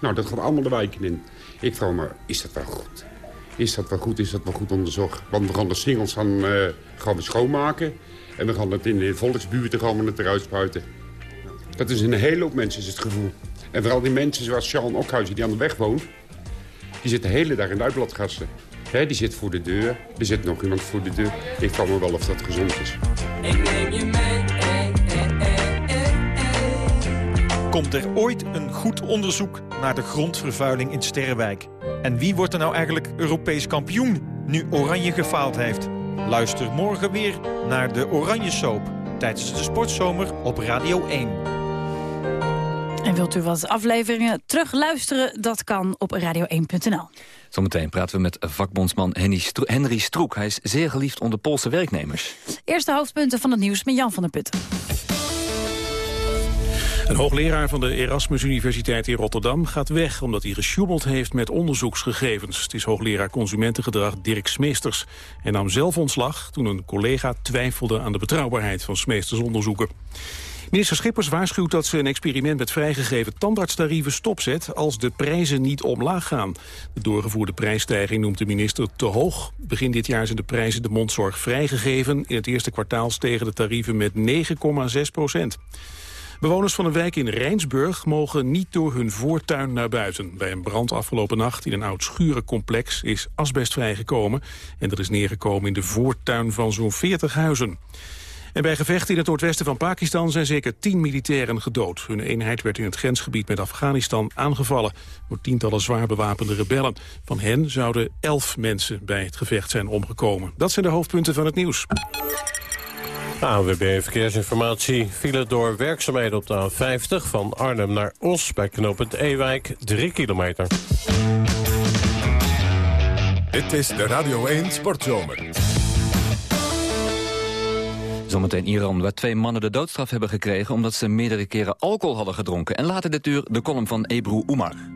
Nou, dat gaat allemaal de wijken in. Ik vraag me, is dat wel goed? Is dat wel goed? Is dat wel goed onderzocht? Want we gaan de singels gaan, eh, gaan we schoonmaken. En we gaan het in de volksbuurten gaan we het eruit spuiten. Dat is een hele hoop mensen, is het gevoel. En vooral die mensen zoals Sean Okhuizen, die aan de weg woont... die zit de hele dag in de uitbladgasten. Hè, die zit voor de deur. Er zit nog iemand voor de deur. Ik vraag me wel of dat gezond is. Komt er ooit een goed onderzoek naar de grondvervuiling in Sterrenwijk? En wie wordt er nou eigenlijk Europees kampioen nu Oranje gefaald heeft? Luister morgen weer naar de Oranje Soap tijdens de sportzomer op Radio 1. En wilt u wat afleveringen terugluisteren? Dat kan op radio1.nl. Zometeen praten we met vakbondsman Henry Stro- Henry Stroek. Hij is zeer geliefd onder Poolse werknemers. Eerste hoofdpunten van het nieuws met Jan van der Putten. Een hoogleraar van de Erasmus Universiteit in Rotterdam gaat weg... omdat hij gesjoemeld heeft met onderzoeksgegevens. Het is hoogleraar consumentengedrag Dirk Smeesters. Hij nam zelf ontslag toen een collega twijfelde aan de betrouwbaarheid van Smeesters onderzoeken. Minister Schippers waarschuwt dat ze een experiment met vrijgegeven tandartstarieven stopzet als de prijzen niet omlaag gaan. De doorgevoerde prijsstijging noemt de minister te hoog. Begin dit jaar zijn de prijzen de mondzorg vrijgegeven. In het eerste kwartaal stegen de tarieven met 9,6 procent. Bewoners van een wijk in Rijnsburg mogen niet door hun voortuin naar buiten. Bij een brand afgelopen nacht in een oud schurencomplex is asbest vrijgekomen. En dat is neergekomen in de voortuin van zo'n 40 huizen. En bij gevechten in het noordwesten van Pakistan zijn zeker tien militairen gedood. Hun eenheid werd in het grensgebied met Afghanistan aangevallen door tientallen zwaar bewapende rebellen. Van hen zouden elf mensen bij het gevecht zijn omgekomen. Dat zijn de hoofdpunten van het nieuws. ANWB Verkeersinformatie. File door werkzaamheden op de A50 van Arnhem naar Os... bij knooppunt Ewijk, 3 kilometer. Dit is de Radio 1 Sportzomer. Zometeen Iran, waar twee mannen de doodstraf hebben gekregen... omdat ze meerdere keren alcohol hadden gedronken. En later dit uur de column van Ebru Umar.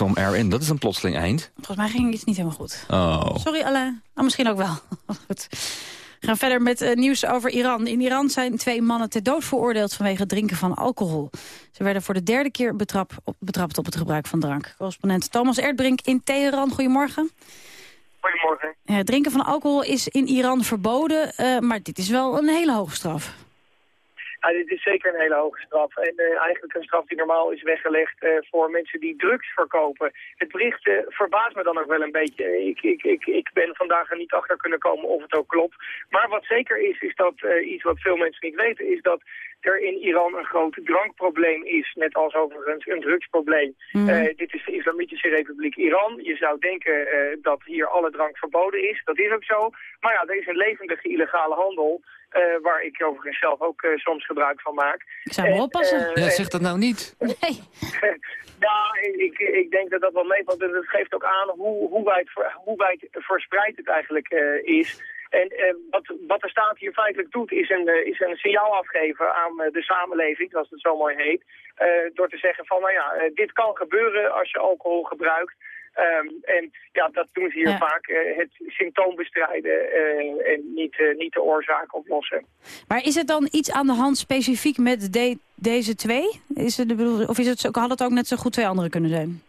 Some Air In. Dat is een plotseling eind. Volgens mij ging iets niet helemaal goed. Oh. Sorry Alain. Nou, misschien ook wel. Goed. We gaan verder met eh, nieuws over Iran. In Iran zijn twee mannen ter dood veroordeeld vanwege het drinken van alcohol. Ze werden voor de derde keer betrap, op, betrapt op het gebruik van drank. Correspondent Thomas Erdbrink in Teheran. Goedemorgen. Goedemorgen. Ja, het drinken van alcohol is in Iran verboden, eh, maar dit is wel een hele hoge straf. Ja, dit is zeker een hele hoge straf. En eh, eigenlijk een straf die normaal is weggelegd eh, voor mensen die drugs verkopen. Het bericht eh, verbaast me dan ook wel een beetje. Ik, ik, ik, ik ben vandaag er niet achter kunnen komen of het ook klopt. Maar wat zeker is, is dat iets wat veel mensen niet weten, is dat er in Iran een groot drankprobleem is. Net als overigens een drugsprobleem. Eh, dit is de Islamitische Republiek Iran. Je zou denken dat hier alle drank verboden is. Dat is ook zo. Maar ja, er is een levendige illegale handel. Eh, waar ik overigens zelf ook eh, soms gebruik van maak. Ik zou maar oppassen. Ja, zeg dat nou niet. Nee. nou, ik, ik denk dat dat wel meevalt. En dat geeft ook aan hoe, hoe, wijd, hoe wijd verspreid het eigenlijk eh, is. En eh, wat, wat de staat hier feitelijk doet, is een, eh, is een signaal afgeven aan eh, de samenleving, zoals het zo mooi heet. eh, door te zeggen van, nou ja, dit kan gebeuren als je alcohol gebruikt. Ehm, en ja, dat doen ze hier Ja. vaak, eh, het symptoom bestrijden eh, en niet, eh, niet de oorzaak oplossen. Maar is het dan iets aan de hand specifiek met de- deze twee? Is het de bedoeling, of is het, had het ook net zo goed twee anderen kunnen zijn?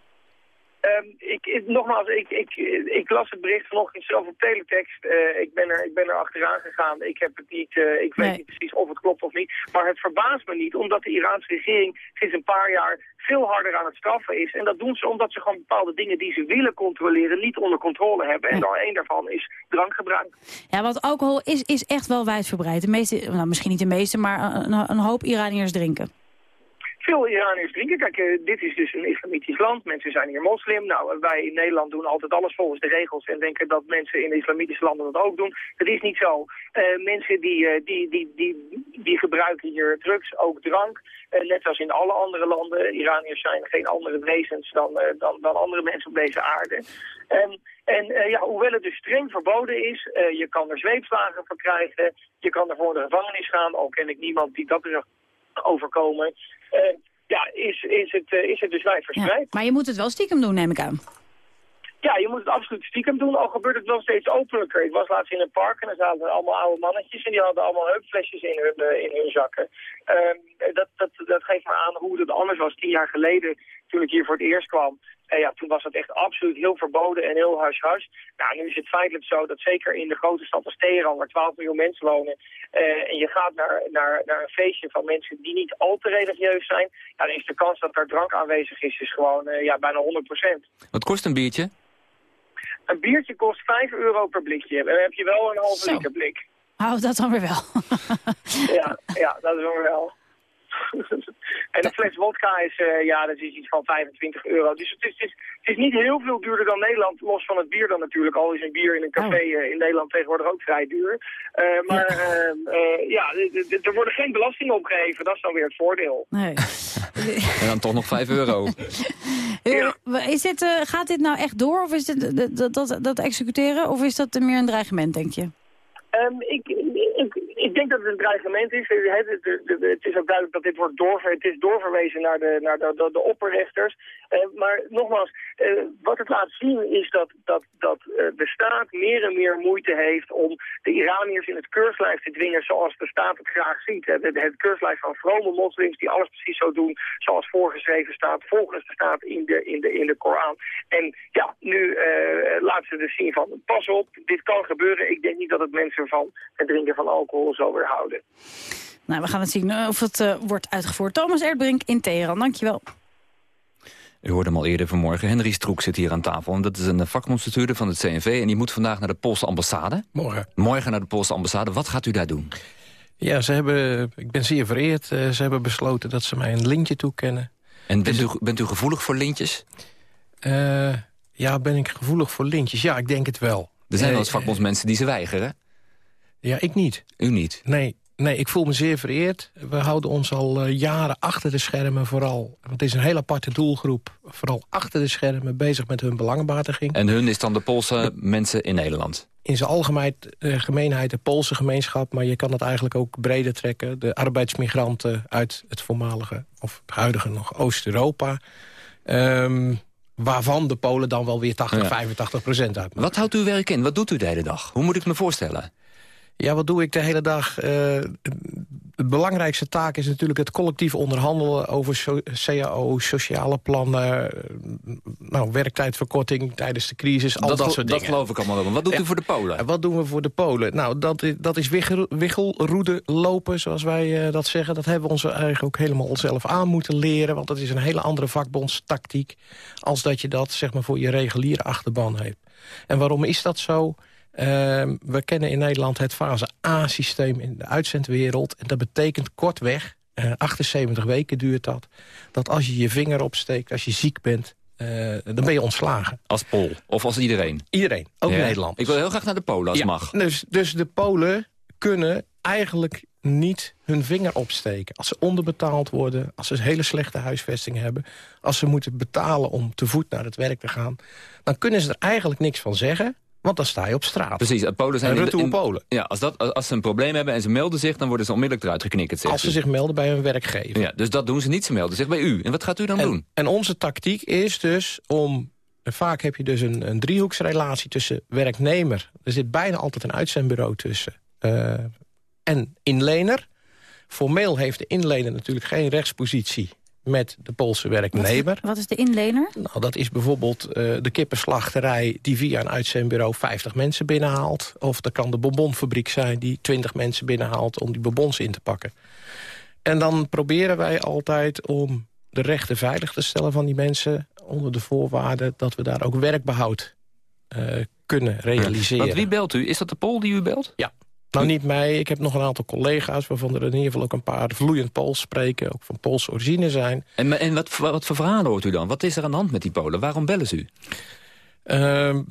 Ehm, ik, ik- nogmaals, ik, ik, ik las het bericht vanochtend zelf op teletext. Eh, ik, ben er, ik ben er achteraan gegaan. Ik, heb het niet, eh, ik weet Nee. niet precies of het klopt of niet. Maar het verbaast me niet, omdat de Iraanse regering sinds een paar jaar veel harder aan het straffen is. En dat doen ze omdat ze gewoon bepaalde dingen die ze willen controleren niet onder controle hebben. En dan één daarvan is drankgebruik. Ja, want alcohol is, is echt wel wijdverbreid. De meeste, nou, misschien niet de meeste, maar een, een hoop Iraniërs drinken. Veel Iraniërs drinken. Kijk, eh, dit is dus een islamitisch land. Mensen zijn hier moslim. Nou, wij in Nederland doen altijd alles volgens de regels en denken dat mensen in islamitische landen dat ook doen. Dat is niet zo. Eh, mensen die, eh, die, die, die, die gebruiken hier drugs, ook drank. Eh, net als in alle andere landen. Iraniërs zijn geen andere wezens dan, eh, dan, dan andere mensen op deze aarde. En, en eh, ja, hoewel het dus streng verboden is, eh, je kan er zweepslagen voor krijgen. Je kan er voor de gevangenis gaan. Al ken ik niemand die dat is overkomen. Eh, ja, is, is, het, eh, is het dus wijd verspreid. Maar je moet het wel stiekem doen, neem ik aan. Ja, je moet het absoluut stiekem doen, al gebeurt het wel steeds openlijker. Ik was laatst in een park en er zaten allemaal oude mannetjes en die hadden allemaal heupflesjes in hun, eh, in hun zakken. Ehm, dat, dat, dat geeft me aan hoe het anders was tien jaar geleden toen ik hier voor het eerst kwam. En ja, toen was dat echt absoluut heel verboden en heel huis-huis. Nou, nu is het feitelijk zo dat zeker in de grote stad als Teheran, waar 12 miljoen mensen wonen, eh, en je gaat naar, naar, naar een feestje van mensen die niet al te religieus zijn, ja, dan is de kans dat er drank aanwezig is, is gewoon eh, ja, bijna 100% Wat kost een biertje? Een biertje kost 5 euro per blikje. En dan heb je wel een halve liter blik. Hou dat dan weer wel. Ja, ja, dat is wel wel. en een fles wodka is, eh, ja, dat is iets van 25 euro. Dus het is, het, is, het is niet heel veel duurder dan Nederland, los van het bier dan natuurlijk. Al is een bier in een café eh, in Nederland tegenwoordig ook vrij duur. Eh, maar ja, er worden geen belastingen opgeheven. Dat is dan weer het voordeel. Nee. En dan toch nog 5 euro. Eh, Is dit, eh, gaat dit nou echt door, of is dit dat, dat, dat, executeren, of is dat meer een dreigement, denk je? Ehm, ik, ik, ik denk dat het een dreigement is. Het, is ook duidelijk dat dit wordt het is doorverwezen naar de, naar de, de, opperrechters. Eh, maar nogmaals, eh, wat het laat zien is dat, dat, dat eh, de staat meer en meer moeite heeft om de Iraniërs in het keurslijf te dwingen zoals de staat het graag ziet. Het, het, keurslijf van vrome moslims die alles precies zo doen zoals voorgeschreven staat, volgens de staat in de, in de, in de Koran. En ja, nu laten ze dus zien van pas op, dit kan gebeuren. Ik denk niet dat het mensen van het drinken van alcohol zal weerhouden. Nou, we gaan het zien eh, of het eh, wordt uitgevoerd. Thomas Erdbrink in Teheran, dankjewel. U hoorde hem al eerder vanmorgen. Henry Stroek zit hier aan tafel. En dat is een vakbondsbestuurder van het CNV. En die moet vandaag naar de Poolse ambassade. Morgen. Morgen naar de Poolse ambassade. Wat gaat u daar doen? Ja, ze hebben, ik ben zeer vereerd. Eh, ze hebben besloten dat ze mij een lintje toekennen. En bent u, bent u gevoelig voor lintjes? Eh, ja, ben ik gevoelig voor lintjes? Ja, ik denk het wel. Er zijn wel Eh, eens vakbondsmensen die ze weigeren. Ja, ik niet. U niet? Nee, nee, ik voel me zeer vereerd. We houden ons al eh, jaren achter de schermen vooral. Want het is een hele aparte doelgroep. Vooral achter de schermen bezig met hun belangenbehartiging. En hun is dan de Poolse mensen in Nederland? In zijn algemeenheid, eh, gemeenheid de Poolse gemeenschap... maar je kan het eigenlijk ook breder trekken. De arbeidsmigranten uit het voormalige, of het huidige nog Oost-Europa... Ehm, waarvan de Polen dan wel weer 80, Ja. 85 procent uitmaken. Wat houdt uw werk in? Wat doet u de hele dag? Hoe moet ik me voorstellen? Ja, wat doe ik de hele dag? Eh, de belangrijkste taak is natuurlijk het collectief onderhandelen... over so- CAO, sociale plannen, eh, nou, werktijdverkorting tijdens de crisis, al dat, gel- soort dat dingen. geloof ik allemaal wel. Wat doet Ja. u voor de Polen? En wat doen we voor de Polen? Nou, dat is, dat is wiggel, wiggelroede lopen, zoals wij eh, dat zeggen. Dat hebben we ons eigenlijk ook helemaal zelf aan moeten leren. Want dat is een hele andere vakbondstactiek... als dat je dat zeg maar, voor je reguliere achterban hebt. En waarom is dat zo? Ehm, we kennen in Nederland het fase A-systeem in de uitzendwereld. En dat betekent kortweg, eh 78 weken duurt dat... dat als je je vinger opsteekt, als je ziek bent... eh, dan ben je ontslagen. Als Pool? Of als iedereen? Iedereen, ook Ja. Nederland. Ik wil heel graag naar de Polen als Ja, mag. Dus, dus de Polen kunnen eigenlijk niet hun vinger opsteken. Als ze onderbetaald worden, als ze hele slechte huisvesting hebben... als ze moeten betalen om te voet naar het werk te gaan... dan kunnen ze er eigenlijk niks van zeggen, want dan sta je op straat. Precies, Polen zijn En in in- Polen. Ja, als, dat, als ze een probleem hebben en ze melden zich... dan worden ze onmiddellijk eruit geknikkerd, Als ze u. zich melden bij hun werkgever. Ja, dus dat doen ze niet, ze melden zich bij u. En wat gaat u dan doen? En, en onze tactiek is dus om... Vaak heb je dus een, een driehoeksrelatie tussen werknemer... er zit bijna altijd een uitzendbureau tussen... eh, en inlener. Formeel heeft de inlener natuurlijk geen rechtspositie... met de Poolse werknemer. Wat is de inlener? Nou, dat is bijvoorbeeld eh, de kippenslachterij... die via een uitzendbureau 50 mensen binnenhaalt. Of dat kan de bonbonfabriek zijn die 20 mensen binnenhaalt... om die bonbons in te pakken. En dan proberen wij altijd om de rechten veilig te stellen van die mensen... onder de voorwaarde dat we daar ook werkbehoud eh, kunnen realiseren. Want wie belt u? Is dat de Pool die u belt? Ja. Nou, niet mij. Ik heb nog een aantal collega's... waarvan er in ieder geval ook een paar vloeiend Pools spreken... ook van Poolse origine zijn. En, en wat, wat voor verhalen hoort u dan? Wat is er aan de hand met die Polen? Waarom bellen ze u? Ehm,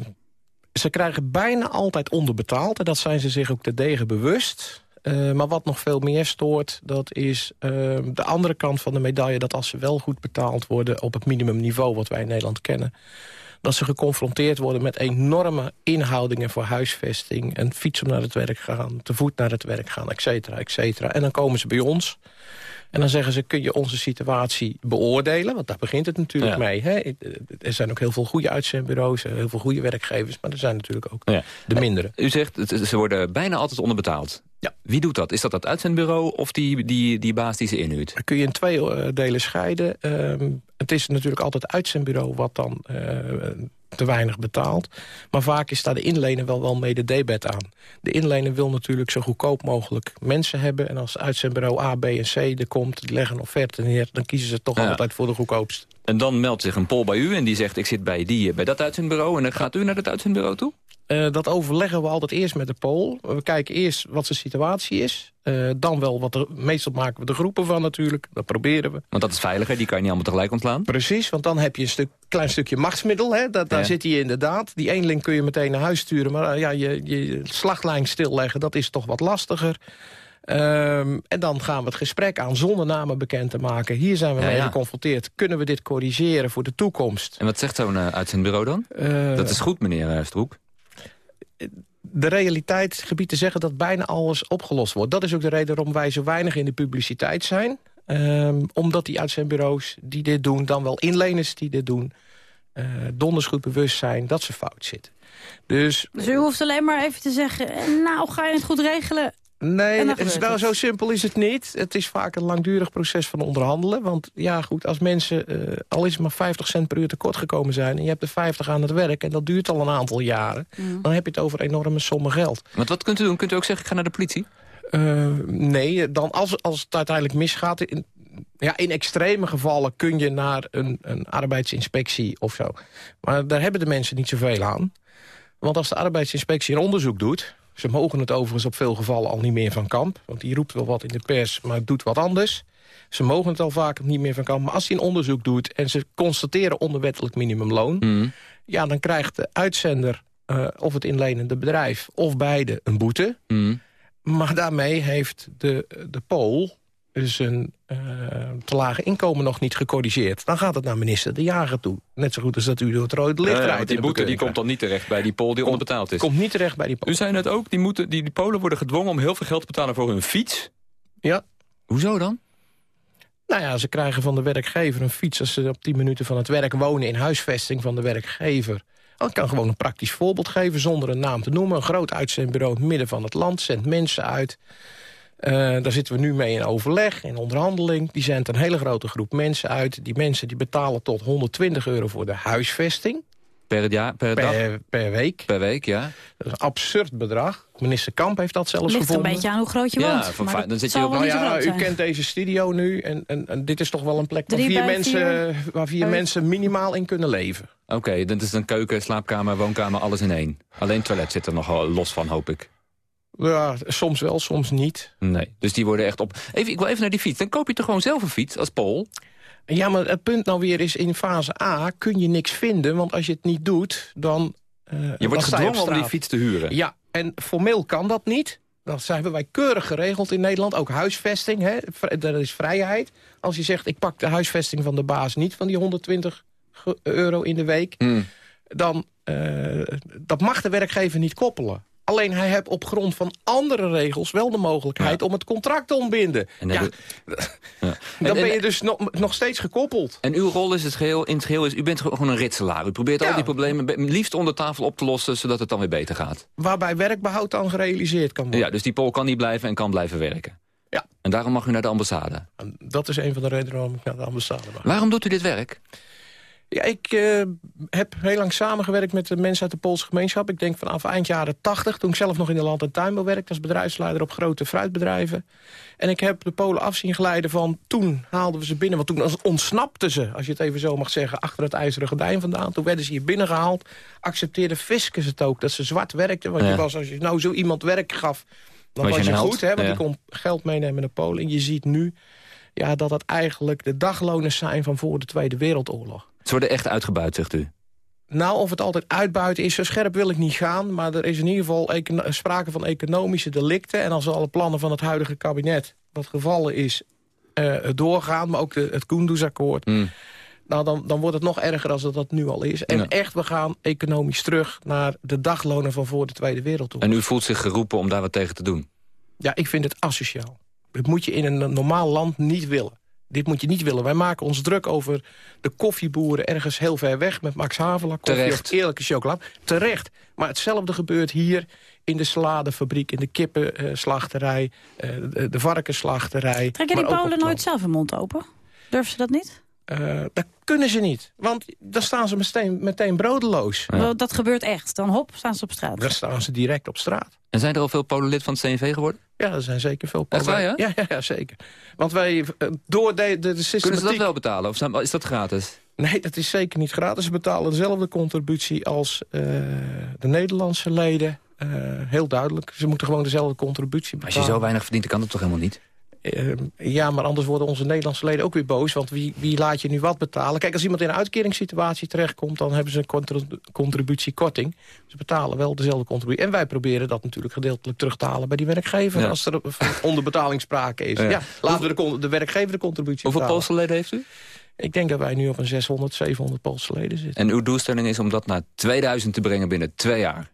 ze krijgen bijna altijd onderbetaald. En dat zijn ze zich ook te degen bewust. Eh, maar wat nog veel meer stoort, dat is ehm, de andere kant van de medaille... dat als ze wel goed betaald worden op het minimumniveau wat wij in Nederland kennen... dat ze geconfronteerd worden met enorme inhoudingen voor huisvesting... en fiets om naar het werk gaan, te voet naar het werk gaan, et cetera, et cetera. En dan komen ze bij ons... En dan zeggen ze, kun je onze situatie beoordelen? Want daar begint het natuurlijk Ja. mee. Hè? Er zijn ook heel veel goede uitzendbureaus, heel veel goede werkgevers... maar er zijn natuurlijk ook Ja. de mindere. U zegt, ze worden bijna altijd onderbetaald. Ja. Wie doet dat? Is dat het uitzendbureau of die, die, die baas die ze inhuurt? Dan kun je in twee eh, delen scheiden. Ehm, het is natuurlijk altijd het uitzendbureau wat dan eh, te weinig betaalt. Maar vaak is daar de inlener wel wel mede debet aan. De inlener wil natuurlijk zo goedkoop mogelijk mensen hebben. En als uitzendbureau A, B en C er komt, die leggen een offerte neer... dan kiezen ze toch Ja. altijd voor de goedkoopste. En dan meldt zich een Pool bij u en die zegt... ik zit bij, die, bij dat uitzendbureau en dan gaat u naar dat uitzendbureau toe? Eh, dat overleggen we altijd eerst met de Pool. We kijken eerst wat zijn situatie is. Eh, dan wel wat er, meestal maken we de groepen van natuurlijk. Dat proberen we. Want dat is veiliger, die kan je niet allemaal tegelijk ontslaan. Precies, want dan heb je een stuk, klein stukje machtsmiddel. Hè? Dat, daar Ja. zit hij inderdaad. Die eenling kun je meteen naar huis sturen. Maar eh, ja, je, je stilleggen, dat is toch wat lastiger. Ehm, en dan gaan we het gesprek aan zonder namen bekend te maken. Hier zijn we Ja, mee ja. geconfronteerd. Kunnen we dit corrigeren voor de toekomst? En wat zegt zo'n eh, uitzendbureau dan? Eh, dat is goed, meneer Stroek. De realiteit gebied te zeggen dat bijna alles opgelost wordt. Dat is ook de reden waarom wij zo weinig in de publiciteit zijn. Ehm, omdat die uitzendbureaus die dit doen, dan wel inleners die dit doen... eh donders goed bewust zijn dat ze fout zitten. Dus Dus u hoeft alleen maar even te zeggen... eh, nou, ga je het goed regelen? Nee, het is, nou, het. zo simpel is het niet. Het is vaak een langdurig proces van onderhandelen. Want ja, goed, als mensen eh, al is het maar 50 cent per uur tekort gekomen zijn... en je hebt er 50 aan het werk en dat duurt al een aantal jaren... dan heb je het over enorme sommen geld. Want wat kunt u doen? Kunt u ook zeggen, ik ga naar de politie? Eh, nee, dan als, als het uiteindelijk misgaat... In, ja, in extreme gevallen kun je naar een, een arbeidsinspectie of zo. Maar daar hebben de mensen niet zoveel aan. Want als de arbeidsinspectie een onderzoek doet... ze mogen het overigens op veel gevallen al niet meer van kamp... want die roept wel wat in de pers, maar doet wat anders... Ze mogen het al vaak niet meer van kamp. Maar als hij een onderzoek doet en ze constateren onderwettelijk minimumloon... ja, dan krijgt de uitzender eh, of het inlenende bedrijf of beide een boete. Maar daarmee heeft de, de Pool zijn eh, te lage inkomen nog niet gecorrigeerd. Dan gaat het naar minister De Jager toe. Net zo goed als dat u door het rode licht Ja, ja, rijdt. want die boete die komt dan niet terecht bij die Pool die onderbetaald is. Komt niet terecht bij die Pool. U zei net ook, die, moeten, die, die Polen worden gedwongen om heel veel geld te betalen voor hun fiets. Ja. Hoezo dan? Nou ja, ze krijgen van de werkgever een fiets... als ze op 10 minuten van het werk wonen in huisvesting van de werkgever. Oh, Ik kan gewoon een praktisch voorbeeld geven zonder een naam te noemen. Een groot uitzendbureau in het midden van het land zendt mensen uit. Eh, daar zitten we nu mee in overleg, in onderhandeling. Die zendt een hele grote groep mensen uit. Die mensen die betalen tot 120 euro voor de huisvesting. Per, jaar, per, dag? Per, week. Per week, ja. Dat is een absurd bedrag. Minister Kamp heeft dat zelfs Ligt er een gevonden. beetje aan hoe groot je Ja, woont. van maar fijn, dan zit je op- wel Nou ja, u kent deze studio nu. En, en, en dit is toch wel een plek waar vier, mensen, vier. waar vier mensen minimaal in kunnen leven. Oké, dat is een keuken, slaapkamer, woonkamer, alles in één. Alleen het toilet zit er nog los van, hoop ik. Ja, soms wel, soms niet. Nee, dus die worden echt op... Even, ik wil even naar die fiets. Dan koop je toch gewoon zelf een fiets als Pool? Ja, maar het punt nou weer is, in fase A kun je niks vinden. Want als je het niet doet, dan... eh, Je dan wordt gedwongen om die fiets te huren. Ja, en formeel kan dat niet. Dat hebben wij keurig geregeld in Nederland. Ook huisvesting, hè. Dat is vrijheid. Als je zegt, ik pak de huisvesting van de baas niet... van die 120 ge- euro in de week... Hmm. dan uh, dat mag de werkgever niet koppelen. Alleen hij heeft op grond van andere regels wel de mogelijkheid... om het contract te ontbinden. En ja, dan- Ja. dan En- ben en- je dus nog, nog steeds gekoppeld. En uw rol is het geheel, in het geheel is, u bent gewoon een ritselaar. U probeert al die problemen liefst onder tafel op te lossen, zodat het dan weer beter gaat. Waarbij werkbehoud dan gerealiseerd kan worden. Ja, dus die Pool kan niet blijven en kan blijven werken. Ja. En daarom mag u naar de ambassade. En Dat is een van de redenen waarom ik naar de ambassade mag. Waarom doet u dit werk? Ja, ik eh, heb heel lang samengewerkt met de mensen uit de Poolse gemeenschap. Ik denk vanaf eind jaren 80, toen ik zelf nog in de land- en tuinbouw werkte... als bedrijfsleider op grote fruitbedrijven. En ik heb de Polen af zien glijden van... toen haalden we ze binnen, want toen ontsnapten ze... als je het even zo mag zeggen, achter het ijzeren gordijn vandaan. Toen werden ze hier binnengehaald. Accepteerde Fiscus het ook, dat ze zwart werkten. Want Ja. je was, als je nou zo iemand werk gaf... dan Was was, je je goed, hè, want ja. die kon geld meenemen naar Polen. En je ziet nu ja, dat het eigenlijk de dagloners zijn van voor de Tweede Wereldoorlog. Ze worden echt uitgebuit, zegt u. Nou, of het altijd uitbuiten is, zo scherp wil ik niet gaan. Maar er is in ieder geval sprake van economische delicten. En als alle plannen van het huidige kabinet, wat gevallen is, eh, doorgaan... maar ook de, het Kunduz-akkoord... Nou, dan, dan wordt het nog erger als dat, dat nu al is. En Ja. echt, we gaan economisch terug naar de daglonen van voor de Tweede Wereldoorlog. En u voelt zich geroepen om daar wat tegen te doen. Ja, ik vind het asociaal. Dat moet je in een normaal land niet willen. Dit moet je niet willen. Wij maken ons druk over de koffieboeren ergens heel ver weg... met Max Havelaar koffie Terecht. of eerlijke chocolade. Terecht. Maar hetzelfde gebeurt hier in de saladefabriek... in de kippenslachterij, eh, de, varkensslachterij. Trekken die Polen nooit zelf hun mond open? Durven ze dat niet? Eh, dat kunnen ze niet. Want dan staan ze meteen, meteen broodeloos. Wel, Dat gebeurt echt. Dan hop, staan ze op straat. Dan staan ze direct op straat. En zijn er al veel Polen lid van het CNV geworden? Ja, er zijn zeker veel Echt waar, ja? Ja, ja, ja, zeker. Want wij, eh, door de, de, de systematiek... Kunnen ze dat wel betalen? Of zijn- is dat gratis? Nee, dat is zeker niet gratis. Ze betalen dezelfde contributie als eh, de Nederlandse leden. Eh, heel duidelijk. Ze moeten gewoon dezelfde contributie Als betalen. je zo weinig verdient, dan kan dat toch helemaal niet? Eh, ja, maar anders worden onze Nederlandse leden ook weer boos. Want wie, wie laat je nu wat betalen? Kijk, als iemand in een uitkeringssituatie terechtkomt... dan hebben ze een contri- contributiekorting. Ze betalen wel dezelfde contributie. En wij proberen dat natuurlijk gedeeltelijk terug te halen... bij die werkgever Ja. als er onderbetaling sprake is. Ja. Ja. laten we de, de werkgever de contributie Hoeveel betalen. Poolse leden heeft u? Ik denk dat wij nu op een 600, 700 Poolse leden zitten. En uw doelstelling is om dat naar 2000 te brengen binnen twee jaar.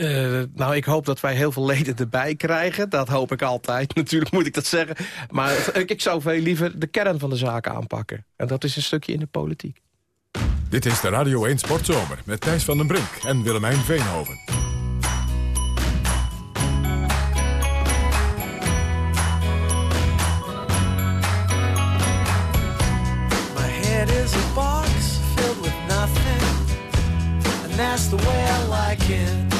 Eh, nou, ik hoop dat wij heel veel leden erbij krijgen. Dat hoop ik altijd, natuurlijk moet ik dat zeggen. Maar ik, ik zou veel liever de kern van de zaak aanpakken. En dat is een stukje in de politiek. Dit is de Radio 1 Sportzomer met Thijs van den Brink en Willemijn Veenhoven. My head is a box filled with nothing, and that's the way I like it.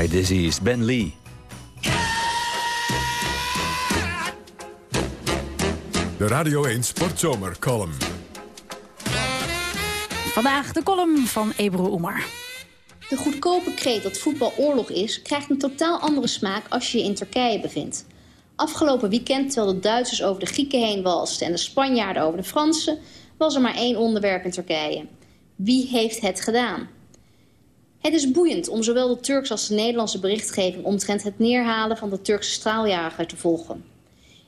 My Disease, Ben Lee. De Radio 1 Sportzomer column. Vandaag de column van Ebro Oemar. De goedkope kreet dat voetbal oorlog is, krijgt een totaal andere smaak als je je in Turkije bevindt. Afgelopen weekend, terwijl de Duitsers over de Grieken heen walsten en de Spanjaarden over de Fransen, was er maar één onderwerp in Turkije. Wie heeft het gedaan? Het is boeiend om zowel de Turkse als de Nederlandse berichtgeving omtrent het neerhalen van de Turkse straaljager te volgen.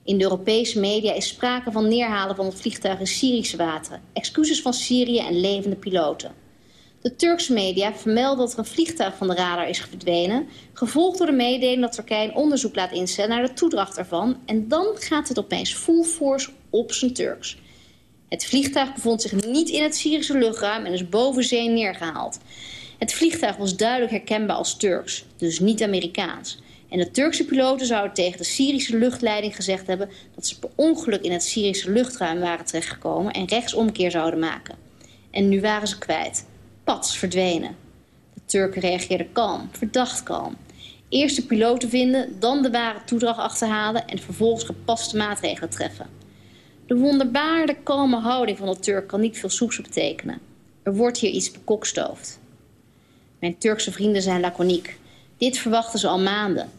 In de Europese media is sprake van neerhalen van het vliegtuig in Syrische wateren, excuses van Syrië en levende piloten. De Turkse media vermelden dat er een vliegtuig van de radar is verdwenen, gevolgd door de mededeling dat Turkije een onderzoek laat instellen naar de toedracht ervan en dan gaat het opeens full force op zijn Turks. Het vliegtuig bevond zich niet in het Syrische luchtruim en is boven zee neergehaald. Het vliegtuig was duidelijk herkenbaar als Turks, dus niet Amerikaans. En de Turkse piloten zouden tegen de Syrische luchtleiding gezegd hebben dat ze per ongeluk in het Syrische luchtruim waren terechtgekomen en rechtsomkeer zouden maken. En nu waren ze kwijt. Pats verdwenen. De Turken reageerden kalm, verdacht kalm. Eerst de piloten vinden, dan de ware toedracht achterhalen en vervolgens gepaste maatregelen treffen. De wonderbaarlijk kalme houding van de Turk kan niet veel soeps betekenen. Er wordt hier iets bekokstoofd. Mijn Turkse vrienden zijn laconiek. Dit verwachten ze al maanden.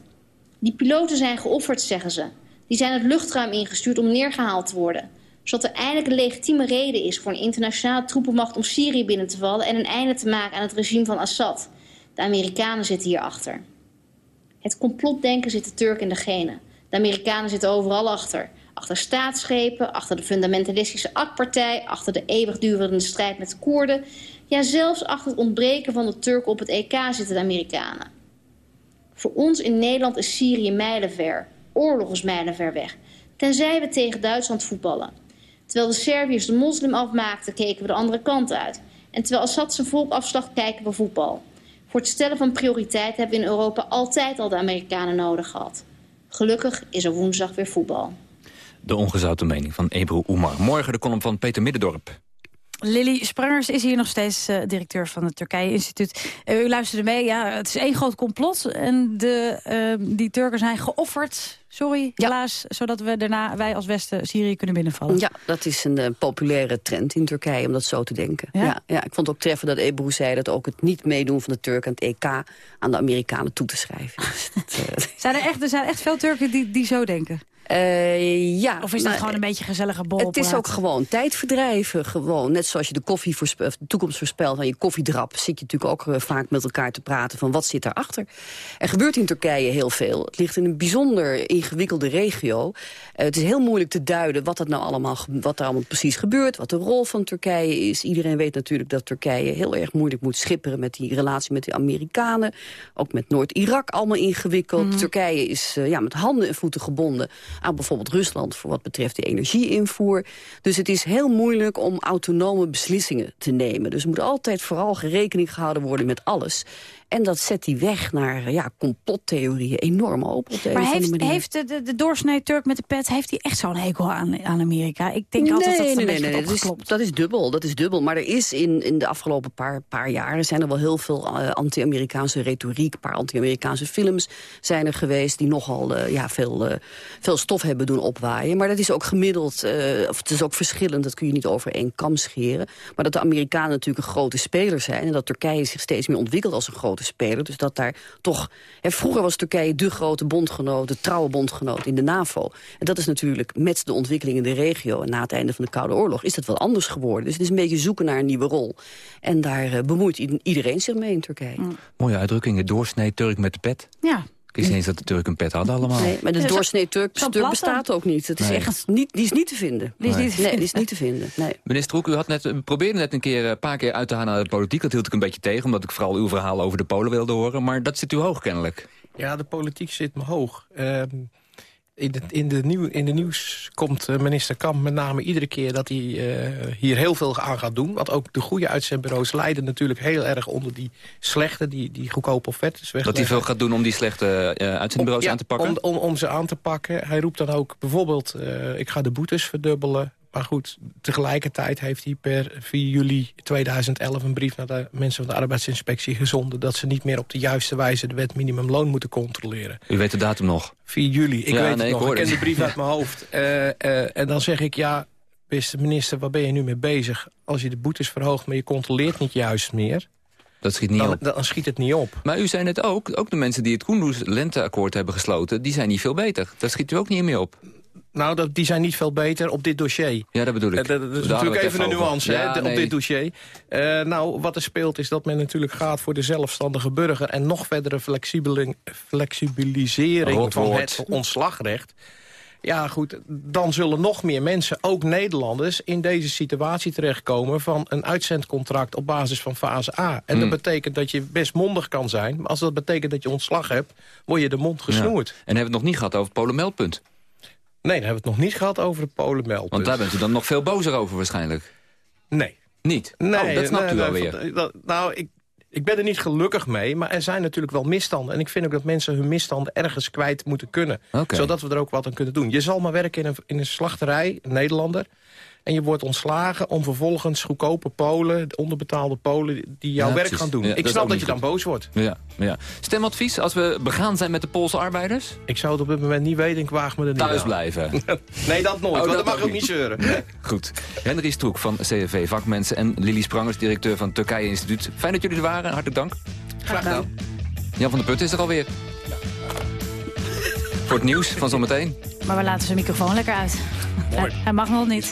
Die piloten zijn geofferd, zeggen ze. Die zijn het luchtruim ingestuurd om neergehaald te worden. Zodat er eindelijk een legitieme reden is voor een internationale troepenmacht om Syrië binnen te vallen en een einde te maken aan het regime van Assad. De Amerikanen zitten hierachter. Het complotdenken zit de Turk in de genen. De Amerikanen zitten overal achter. Achter staatsschepen, achter de fundamentalistische AK-partij, achter de eeuwigdurende strijd met de Koerden. Ja, zelfs achter het ontbreken van de Turken op het EK zitten de Amerikanen. Voor ons in Nederland is Syrië mijlenver. Oorlog is mijlenver weg. Tenzij we tegen Duitsland voetballen. Terwijl de Serviërs de moslim afmaakten, keken we de andere kant uit. En terwijl Assad zijn volk afslacht, kijken we voetbal. Voor het stellen van prioriteit hebben we in Europa altijd al de Amerikanen nodig gehad. Gelukkig is er woensdag weer voetbal. De ongezouten mening van Ebru Oemar. Morgen de column van Peter Middendorp. Lily Sprangers is hier nog steeds uh, directeur van het Turkije-instituut. Uh, u luisterde mee, ja, het is één groot complot. En de, uh, die Turken zijn geofferd, sorry, ja. helaas... zodat we daarna, wij als Westen, Syrië kunnen binnenvallen. Ja, dat is een populaire trend in Turkije, om dat zo te denken. Ja? Ja, ja ik vond het ook treffend dat Ebru zei... dat ook het niet meedoen van de Turken aan het EK aan de Amerikanen toe te schrijven. Zijn er, echt, er zijn echt veel Turken die, die zo denken? Uh, ja, of is dat gewoon een beetje gezellige bol? Het is ook gewoon tijdverdrijven. Gewoon. Net zoals je de, koffie de toekomst voorspelt aan je koffiedrap... zit je natuurlijk ook uh, vaak met elkaar te praten van wat zit daarachter. Er gebeurt in Turkije heel veel. Het ligt in een bijzonder ingewikkelde regio. Uh, het is heel moeilijk te duiden wat, dat nou allemaal, wat er allemaal precies gebeurt... wat de rol van Turkije is. Iedereen weet natuurlijk dat Turkije heel erg moeilijk moet schipperen... met die relatie met de Amerikanen. Ook met Noord-Irak allemaal ingewikkeld. Mm. Turkije is ja, met handen en voeten gebonden aan bijvoorbeeld Rusland... voor wat betreft de energieinvoer. Dus het is heel moeilijk om autonome beslissingen te nemen. Dus er moet altijd vooral rekening gehouden worden met alles. En dat zet die weg naar ja, complottheorieën enorm open. Op de maar heeft, heeft de, de, doorsnee Turk met de pet heeft hij echt zo'n hekel aan, aan Amerika? Ik denk nee, altijd dat dat nee, nee, dat is, dat is dubbel. Dat is dubbel. Maar er is in, in de afgelopen paar, paar jaren zijn er wel heel veel uh, anti-Amerikaanse retoriek. Een paar anti-Amerikaanse films zijn er geweest die nogal uh, ja, veel, uh, veel stof hebben doen opwaaien. Maar dat is ook gemiddeld, of het is ook verschillend. Dat kun je niet over één kam scheren. Maar dat de Amerikanen natuurlijk een grote speler zijn en dat Turkije zich steeds meer ontwikkelt als een grote speler. Dus dat daar toch... Hè, vroeger was Turkije de grote bondgenoot, de trouwe bondgenoot in de NAVO. En dat is natuurlijk met de ontwikkeling in de regio... en na het einde van de Koude Oorlog is dat wel anders geworden. Dus het is een beetje zoeken naar een nieuwe rol. En daar uh, bemoeit iedereen zich mee in Turkije. Mm. Mooie uitdrukking, de doorsnee Turk met de pet. Ja, ik wist niet eens dat de Turken een pet hadden allemaal. Nee, maar de doorsnee Turk, Turk bestaat ook niet. Het is nee. echt niet, die is niet te vinden. Die is niet te vinden. Nee, die is niet te vinden. Nee. Minister Hoek, u had net, probeerde net een keer een paar keer uit te gaan naar de politiek. Dat hield ik een beetje tegen, omdat ik vooral uw verhaal over de Polen wilde horen. Maar dat zit u hoog kennelijk. Ja, de politiek zit me hoog. Uh, in de, in, de nieuw, in de nieuws komt eh, minister Kamp met name iedere keer dat hij uh, hier heel veel aan gaat doen. Want ook de goede uitzendbureaus lijden natuurlijk heel erg onder die slechte, die, die goedkope offertes Dat hij veel gaat doen om die slechte uh, uitzendbureaus om, ja, aan te pakken? Om, om, om, ze aan te pakken. Hij roept dan ook bijvoorbeeld, ik ga de boetes verdubbelen. Maar goed, tegelijkertijd heeft hij per 4 juli 2011 een brief naar de mensen van de arbeidsinspectie gezonden... dat ze niet meer op de juiste wijze de wet minimumloon moeten controleren. U weet de datum nog? 4 juli, ik ja, weet nee, het nog. Ik, ken de brief uit mijn hoofd. Uh, uh, en dan zeg ik, ja, beste minister, waar ben je nu mee bezig? Als je de boetes verhoogt, maar je controleert niet juist meer... Dat schiet niet dan, op. Dan schiet het niet op. Maar u zei net ook, ook de mensen die het Koendoes lenteakkoord hebben gesloten... die zijn niet veel beter. Dat schiet u ook niet meer op. Nou, dat, die zijn niet veel beter op dit dossier. Ja, dat bedoel ik. Dat, dat is natuurlijk even een nuance ja, hè, nee. op dit dossier. Uh, nou, wat er speelt is dat men natuurlijk gaat voor de zelfstandige burger... en nog verdere flexibilisering Rot van het ontslagrecht. Ja, goed, dan zullen nog meer mensen, ook Nederlanders... in deze situatie terechtkomen van een uitzendcontract op basis van fase A. En Hmm. dat betekent dat je best mondig kan zijn. Maar als dat betekent dat je ontslag hebt, word je de mond gesnoerd. Ja. En hebben we het nog niet gehad over het Polenmeldpunt? Nee, dan hebben we het nog niet gehad over het Polenmeldpunt. Want daar bent u dan nog veel bozer over waarschijnlijk. Nee. Niet? Nee, oh, dat snapt nee, u wel nee, weer. dat- Nou, ik, ik ben er niet gelukkig mee, maar er zijn natuurlijk wel misstanden. En ik vind ook dat mensen hun misstanden ergens kwijt moeten kunnen. Zodat we er ook wat aan kunnen doen. Je zal maar werken in een, in een slachterij, een Nederlander... en je wordt ontslagen om vervolgens goedkope Polen... de onderbetaalde Polen, die jouw Ja, werk precies. gaan doen. Ja, ik snap dat je dan boos wordt. Ja, ja. Stemadvies, als we begaan zijn met de Poolse arbeiders? Ik zou het op dit moment niet weten, ik waag me er niet Thuis aan. blijven. Nee, dat nooit, Oh, want dat dat mag ook niet. zeuren. Goed. Henry Stroek van CFV Vakmensen en Lili Sprangers, directeur van Turkije Instituut. Fijn dat jullie er waren. Hartelijk dank. Graag gedaan. Jan van der Put is er alweer. Voor het nieuws van zometeen. Maar we laten zijn microfoon lekker uit. Mooi. Hij, hij mag nog Is niet.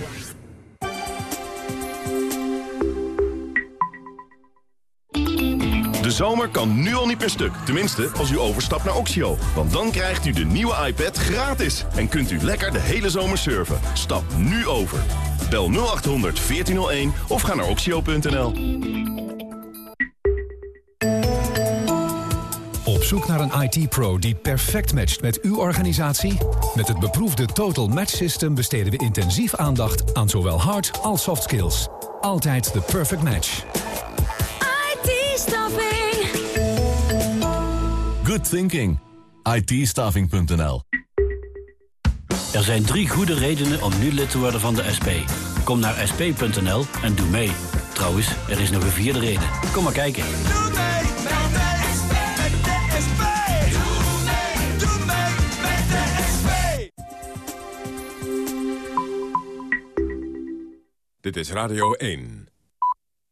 Zomer kan nu al niet per stuk. Tenminste, als u overstapt naar Oxio. Want dan krijgt u de nieuwe iPad gratis. En kunt u lekker de hele zomer surfen. Stap nu over. Bel 0800 1401 of ga naar oxio.nl. Op zoek naar een IT-pro die perfect matcht met uw organisatie? Met het beproefde Total Match System besteden we intensief aandacht aan zowel hard als soft skills. Altijd de perfect match. Good thinking. itstaffing.nl Er zijn drie goede redenen om nu lid te worden van de SP. Kom naar sp.nl en doe mee. Trouwens, er is nog een vierde reden. Kom maar kijken. Dit is Radio 1.